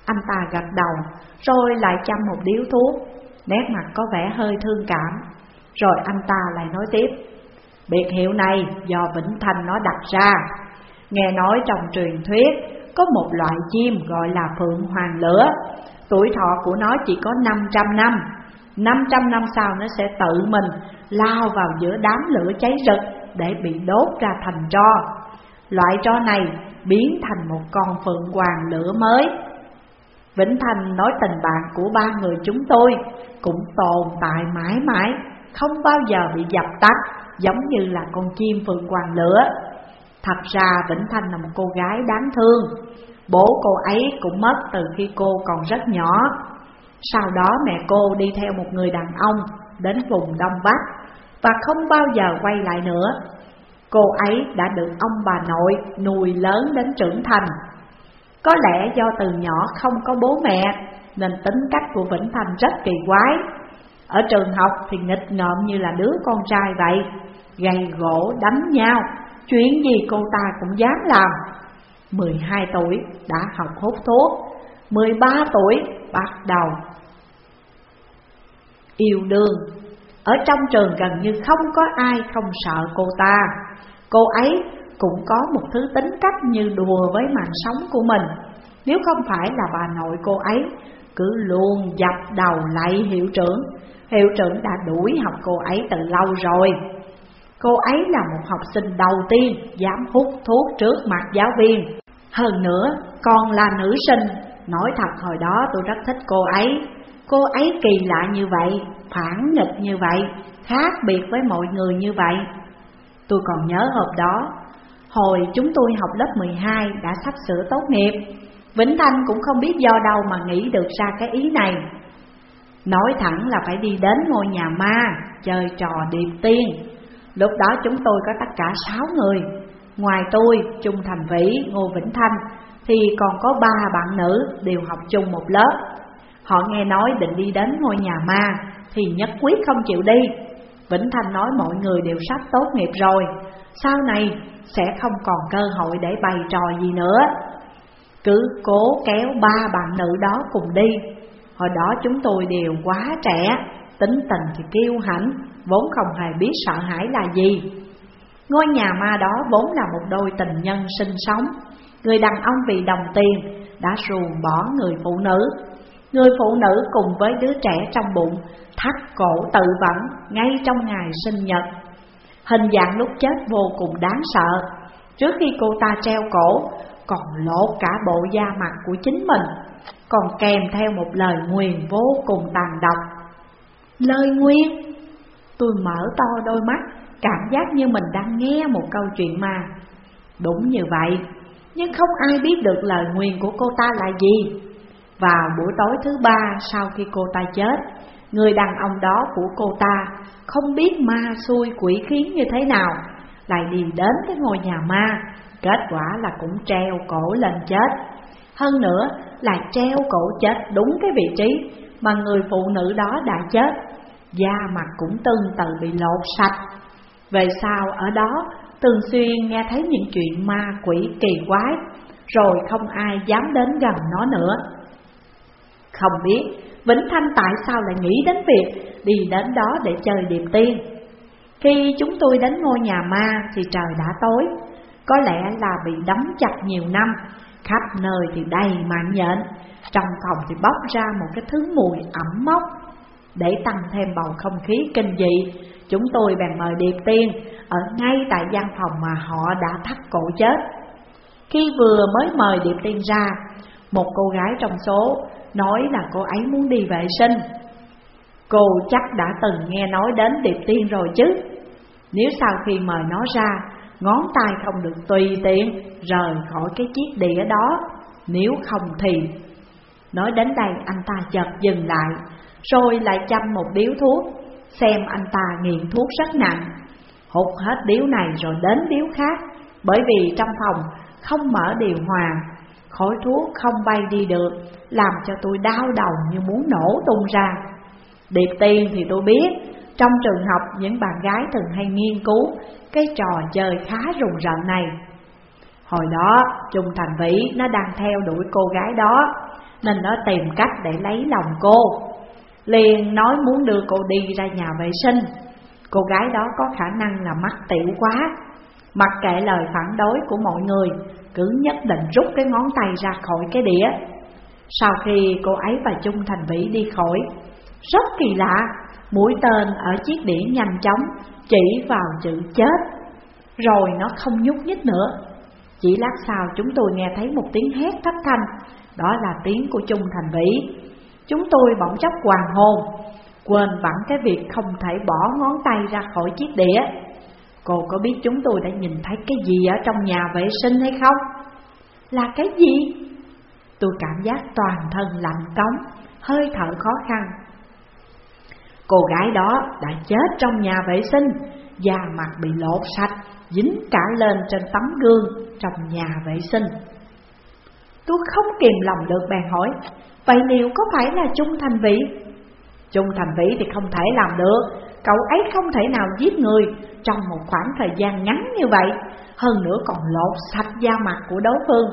Anh ta gật đầu, Rồi lại chăm một điếu thuốc. Nét mặt có vẻ hơi thương cảm. Rồi anh ta lại nói tiếp. Biệt hiệu này do Vĩnh Thành nó đặt ra. Nghe nói trong truyền thuyết, Có một loại chim gọi là Phượng Hoàng Lửa. Tuổi thọ của nó chỉ có 500 năm. 500 năm sau nó sẽ tự mình lao vào giữa đám lửa cháy rực Để bị đốt ra thành tro. Loại tro này biến thành một con phượng hoàng lửa mới. Vĩnh Thành nói tình bạn của ba người chúng tôi Cũng tồn tại mãi mãi, Không bao giờ bị dập tắt, Giống như là con chim phượng hoàng lửa. Thật ra Vĩnh Thanh là một cô gái đáng thương. Bố cô ấy cũng mất từ khi cô còn rất nhỏ. Sau đó mẹ cô đi theo một người đàn ông đến vùng Đông Bắc Và không bao giờ quay lại nữa. Cô ấy đã được ông bà nội nuôi lớn đến trưởng thành. Có lẽ do từ nhỏ không có bố mẹ, Nên tính cách của Vĩnh Thanh rất kỳ quái. Ở trường học thì nghịch ngợm như là đứa con trai vậy, Gầy gỗ đánh nhau, Chuyện gì cô ta cũng dám làm. 12 tuổi đã học hút thuốc 13 tuổi bắt đầu Yêu đương. Ở trong trường gần như không có ai không sợ cô ta. Cô ấy cũng có một thứ tính cách như đùa với mạng sống của mình. Nếu không phải là bà nội cô ấy, Cứ luôn dập đầu lại hiệu trưởng. Hiệu trưởng đã đuổi học cô ấy từ lâu rồi. Cô ấy là một học sinh đầu tiên dám hút thuốc trước mặt giáo viên. Hơn nữa, còn là nữ sinh. Nói thật, hồi đó tôi rất thích cô ấy. Cô ấy kỳ lạ như vậy, phản nghịch như vậy, khác biệt với mọi người như vậy. Tôi còn nhớ hôm đó Hồi chúng tôi học lớp 12 đã sắp sửa tốt nghiệp. Vĩnh Thanh cũng không biết do đâu mà nghĩ được ra cái ý này. Nói thẳng là phải đi đến ngôi nhà ma Chơi trò điệp tiên. Lúc đó chúng tôi có tất cả 6 người. Ngoài tôi, Trung Thành Vĩ, Ngô Vĩnh Thanh Thì còn có ba bạn nữ đều học chung một lớp. Họ nghe nói định đi đến ngôi nhà ma, Thì nhất quyết không chịu đi. Vĩnh Thanh nói mọi người đều sắp tốt nghiệp rồi, Sau này sẽ không còn cơ hội để bày trò gì nữa. Cứ cố kéo ba bạn nữ đó cùng đi. Hồi đó chúng tôi đều quá trẻ, Tính tình thì kiêu hãnh, Vốn không hề biết sợ hãi là gì. Ngôi nhà ma đó vốn là một đôi tình nhân sinh sống. Người đàn ông vì đồng tiền đã ruồng bỏ người phụ nữ. Người phụ nữ cùng với đứa trẻ trong bụng, thắt cổ tự vẫn ngay trong ngày sinh nhật. Hình dạng lúc chết vô cùng đáng sợ. Trước khi cô ta treo cổ, còn lột cả bộ da mặt của chính mình, Còn kèm theo một lời nguyền vô cùng tàn độc. Lời nguyền? Tôi mở to đôi mắt, Cảm giác như mình đang nghe một câu chuyện mà Đúng như vậy, Nhưng không ai biết được lời nguyền của cô ta là gì vào buổi tối thứ ba, sau khi cô ta chết, Người đàn ông đó của cô ta Không biết ma xui quỷ khiến như thế nào, Lại đi đến cái ngôi nhà ma, Kết quả là cũng treo cổ lên chết. Hơn nữa là treo cổ chết đúng cái vị trí Mà người phụ nữ đó đã chết, Da mặt cũng tương tự bị lột sạch. Về sau ở đó, thường xuyên nghe thấy những chuyện ma quỷ kỳ quái, Rồi không ai dám đến gần nó nữa không biết. Vĩnh Thanh tại sao lại nghĩ đến việc đi đến đó để chơi điềm tiên? Khi chúng tôi đến ngôi nhà ma thì trời đã tối. Có lẽ là bị đóng chặt nhiều năm. Khắp nơi thì đầy mạng nhện. Trong phòng thì bốc ra một cái thứ mùi ẩm mốc. Để tăng thêm bầu không khí kinh dị, Chúng tôi bèn mời điệp tiên Ở ngay tại gian phòng mà họ đã thắt cổ chết. Khi vừa mới mời điệp tiên ra, Một cô gái trong số nói là cô ấy muốn đi vệ sinh. Cô chắc đã từng nghe nói đến điệp tiên rồi chứ. Nếu sau khi mời nó ra, ngón tay không được tùy tiện rời khỏi cái chiếc đĩa đó, nếu không thì... Nói đến đây anh ta chợt dừng lại, rồi lại chăm một điếu thuốc, xem anh ta nghiện thuốc rất nặng. Hụt hết điếu này rồi đến điếu khác, bởi vì trong phòng không mở điều hòa Khói thuốc không bay đi được, Làm cho tôi đau đầu như muốn nổ tung ra. Điệp tiên thì tôi biết, Trong trường học những bạn gái thường hay nghiên cứu Cái trò chơi khá rùng rợn này. Hồi đó, Trung Thành Vĩ nó đang theo đuổi cô gái đó, Nên nó tìm cách để lấy lòng cô. Liền nói muốn đưa cô đi ra nhà vệ sinh. Cô gái đó có khả năng là mắc tiểu quá. Mặc kệ lời phản đối của mọi người, Cứ nhất định rút cái ngón tay ra khỏi cái đĩa. Sau khi cô ấy và Trung Thành Vĩ đi khỏi, Rất kỳ lạ, Mũi tên ở chiếc đĩa nhanh chóng Chỉ vào chữ chết. Rồi nó không nhúc nhích nữa. Chỉ lát sau chúng tôi nghe thấy một tiếng hét thất thanh, Đó là tiếng của Trung Thành Vĩ. Chúng tôi bỗng chốc hoàng hồn, Quên bẵng cái việc không thể bỏ ngón tay ra khỏi chiếc đĩa. Cô có biết chúng tôi đã nhìn thấy cái gì ở trong nhà vệ sinh hay không? Là cái gì? Tôi cảm giác toàn thân lạnh cống, hơi thở khó khăn Cô gái đó đã chết trong nhà vệ sinh Da mặt bị lột sạch, dính cả lên trên tấm gương trong nhà vệ sinh Tôi không kìm lòng được bèn hỏi Vậy liệu có phải là Trung Thành Vĩ? Trung Thành Vĩ thì không thể làm được Cậu ấy không thể nào giết người trong một khoảng thời gian ngắn như vậy. Hơn nữa còn lột sạch da mặt của đối phương.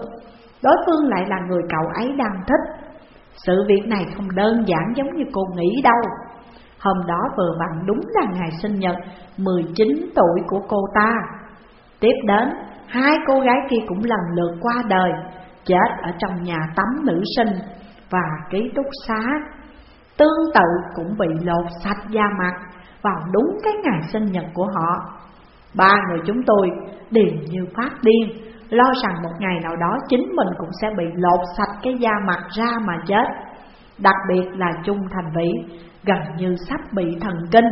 Đối phương lại là người cậu ấy đang thích. Sự việc này không đơn giản giống như cô nghĩ đâu. Hôm đó vừa bằng đúng là ngày sinh nhật 19 tuổi của cô ta. Tiếp đến, hai cô gái kia cũng lần lượt qua đời Chết ở trong nhà tắm nữ sinh và ký túc xá. Tương tự cũng bị lột sạch da mặt vào đúng cái ngày sinh nhật của họ. Ba người chúng tôi đều như phát điên, Lo rằng một ngày nào đó chính mình cũng sẽ bị lột sạch cái da mặt ra mà chết. Đặc biệt là Trung Thành Vĩ gần như sắp bị thần kinh.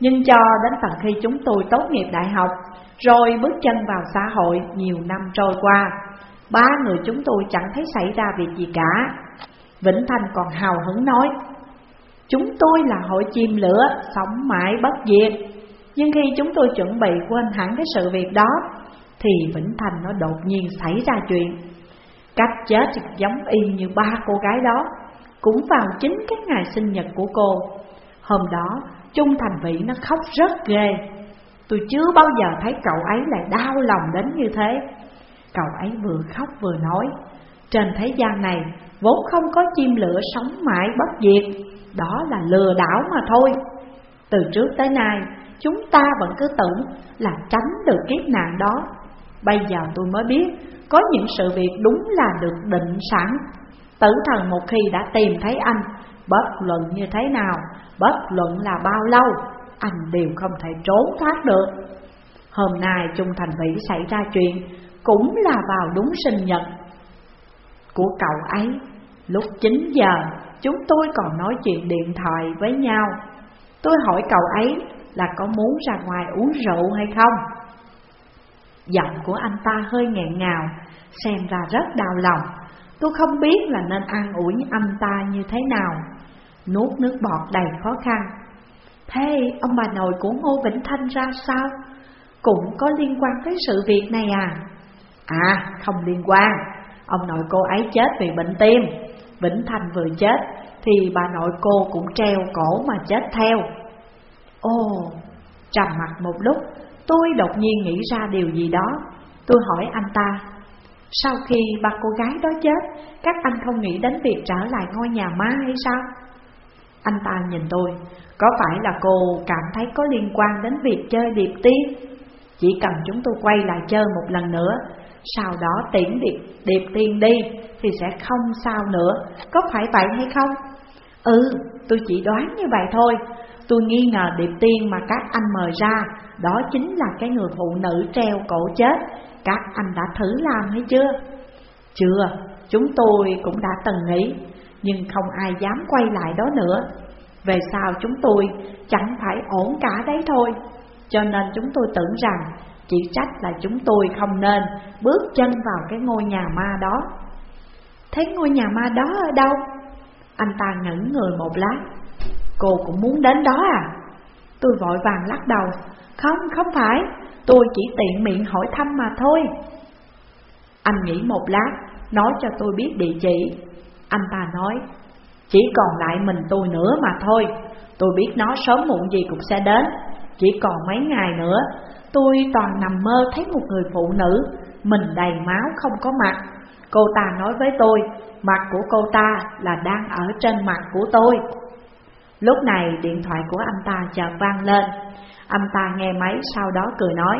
Nhưng cho đến tận khi chúng tôi tốt nghiệp đại học, Rồi bước chân vào xã hội nhiều năm trôi qua, Ba người chúng tôi chẳng thấy xảy ra việc gì cả. Vĩnh Thanh còn hào hứng nói Chúng tôi là hội chim lửa, sống mãi bất diệt. Nhưng khi chúng tôi chuẩn bị quên hẳn cái sự việc đó Thì Vĩnh Thành nó đột nhiên xảy ra chuyện. Cách chết giống y như ba cô gái đó Cũng vào chính cái ngày sinh nhật của cô. Hôm đó Trung Thành Vĩ nó khóc rất ghê. Tôi chưa bao giờ thấy cậu ấy lại đau lòng đến như thế. Cậu ấy vừa khóc vừa nói Trên thế gian này vốn không có chim lửa sống mãi bất diệt. Đó là lừa đảo mà thôi. Từ trước tới nay, Chúng ta vẫn cứ tưởng là tránh được kiếp nạn đó. Bây giờ tôi mới biết, Có những sự việc đúng là được định sẵn. Tử thần một khi đã tìm thấy anh, Bất luận như thế nào, Bất luận là bao lâu, Anh đều không thể trốn thoát được. Hôm nay Trung Thành Vĩ xảy ra chuyện, Cũng là vào đúng sinh nhật Của cậu ấy. Lúc 9 giờ Chúng tôi còn nói chuyện điện thoại với nhau. Tôi hỏi cậu ấy là có muốn ra ngoài uống rượu hay không? Giọng của anh ta hơi nghẹn ngào Xem ra rất đau lòng. Tôi không biết là nên an ủi anh ta như thế nào. Nuốt nước bọt đầy khó khăn. Thế ông bà nội của Ngô Vĩnh Thanh ra sao? Cũng có liên quan tới sự việc này à? À, không liên quan. Ông nội cô ấy chết vì bệnh tim. Vĩnh Thành vừa chết Thì bà nội cô cũng treo cổ mà chết theo Ồ, trầm mặt một lúc Tôi đột nhiên nghĩ ra điều gì đó Tôi hỏi anh ta Sau khi ba cô gái đó chết Các anh không nghĩ đến việc trở lại ngôi nhà má hay sao? Anh ta nhìn tôi Có phải là cô cảm thấy có liên quan đến việc chơi điệp tiên? Chỉ cần chúng tôi quay lại chơi một lần nữa sau đó tiễn điệp, điệp tiên đi thì sẽ không sao nữa, có phải vậy hay không? Ừ, tôi chỉ đoán như vậy thôi, tôi nghi ngờ điệp tiên mà các anh mời ra, đó chính là cái người phụ nữ treo cổ chết, các anh đã thử làm hay chưa? Chưa, chúng tôi cũng đã từng nghĩ, nhưng không ai dám quay lại đó nữa. Về sau chúng tôi chẳng phải ổn cả đấy thôi, cho nên chúng tôi tưởng rằng chỉ trách là chúng tôi không nên bước chân vào cái ngôi nhà ma đó Thế ngôi nhà ma đó ở đâu? Anh ta ngẩn người một lát Cô cũng muốn đến đó à? Tôi vội vàng lắc đầu Không, không phải Tôi chỉ tiện miệng hỏi thăm mà thôi Anh nghĩ một lát nói cho tôi biết địa chỉ. Anh ta nói, chỉ còn lại mình tôi nữa mà thôi, tôi biết nó sớm muộn gì cũng sẽ đến. Chỉ còn mấy ngày nữa, tôi toàn nằm mơ thấy một người phụ nữ, mình đầy máu không có mặt. Cô ta nói với tôi, mặt của cô ta là đang ở trên mặt của tôi. Lúc này điện thoại của anh ta chợt vang lên. Anh ta nghe máy sau đó cười nói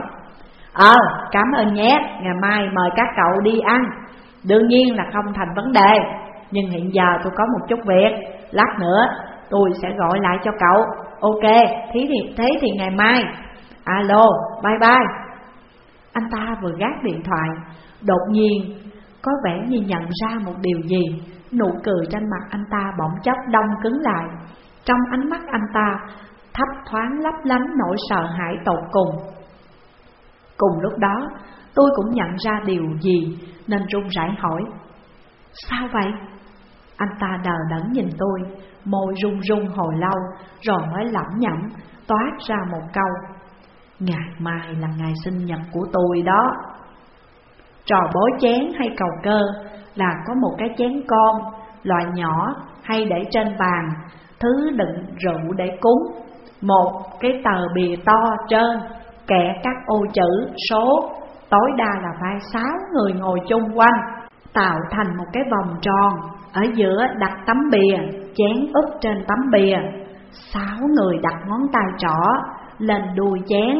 Ờ, cảm ơn nhé, ngày mai mời các cậu đi ăn. Đương nhiên là không thành vấn đề Nhưng hiện giờ tôi có một chút việc. Lát nữa tôi sẽ gọi lại cho cậu. Ok, thế thì, thế thì ngày mai. Alo, bye bye. Anh ta vừa gác điện thoại Đột nhiên có vẻ như nhận ra một điều gì. Nụ cười trên mặt anh ta bỗng chốc đông cứng lại. Trong ánh mắt anh ta thấp thoáng lấp lánh nỗi sợ hãi tột cùng. Cùng lúc đó tôi cũng nhận ra điều gì nên run rẩy hỏi. Sao vậy? Anh ta đờ đẫn nhìn tôi, môi run run hồi lâu rồi mới lẩm nhẩm toát ra một câu. Ngày mai là ngày sinh nhật của tôi đó. Trò bối chén hay cầu cơ là có một cái chén con, loại nhỏ hay để trên bàn. Thứ đựng rượu để cúng. Một cái tờ bìa to trơn, kẻ các ô chữ, số. Tối đa là vai sáu người ngồi chung quanh Tạo thành một cái vòng tròn. Ở giữa đặt tấm bìa, chén úp trên tấm bìa. Sáu người đặt ngón tay trỏ lên đuôi chén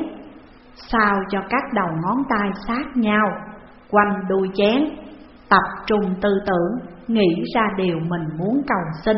Sao cho các đầu ngón tay sát nhau. Quanh đuôi chén Tập trung tư tưởng, nghĩ ra điều mình muốn cầu xin.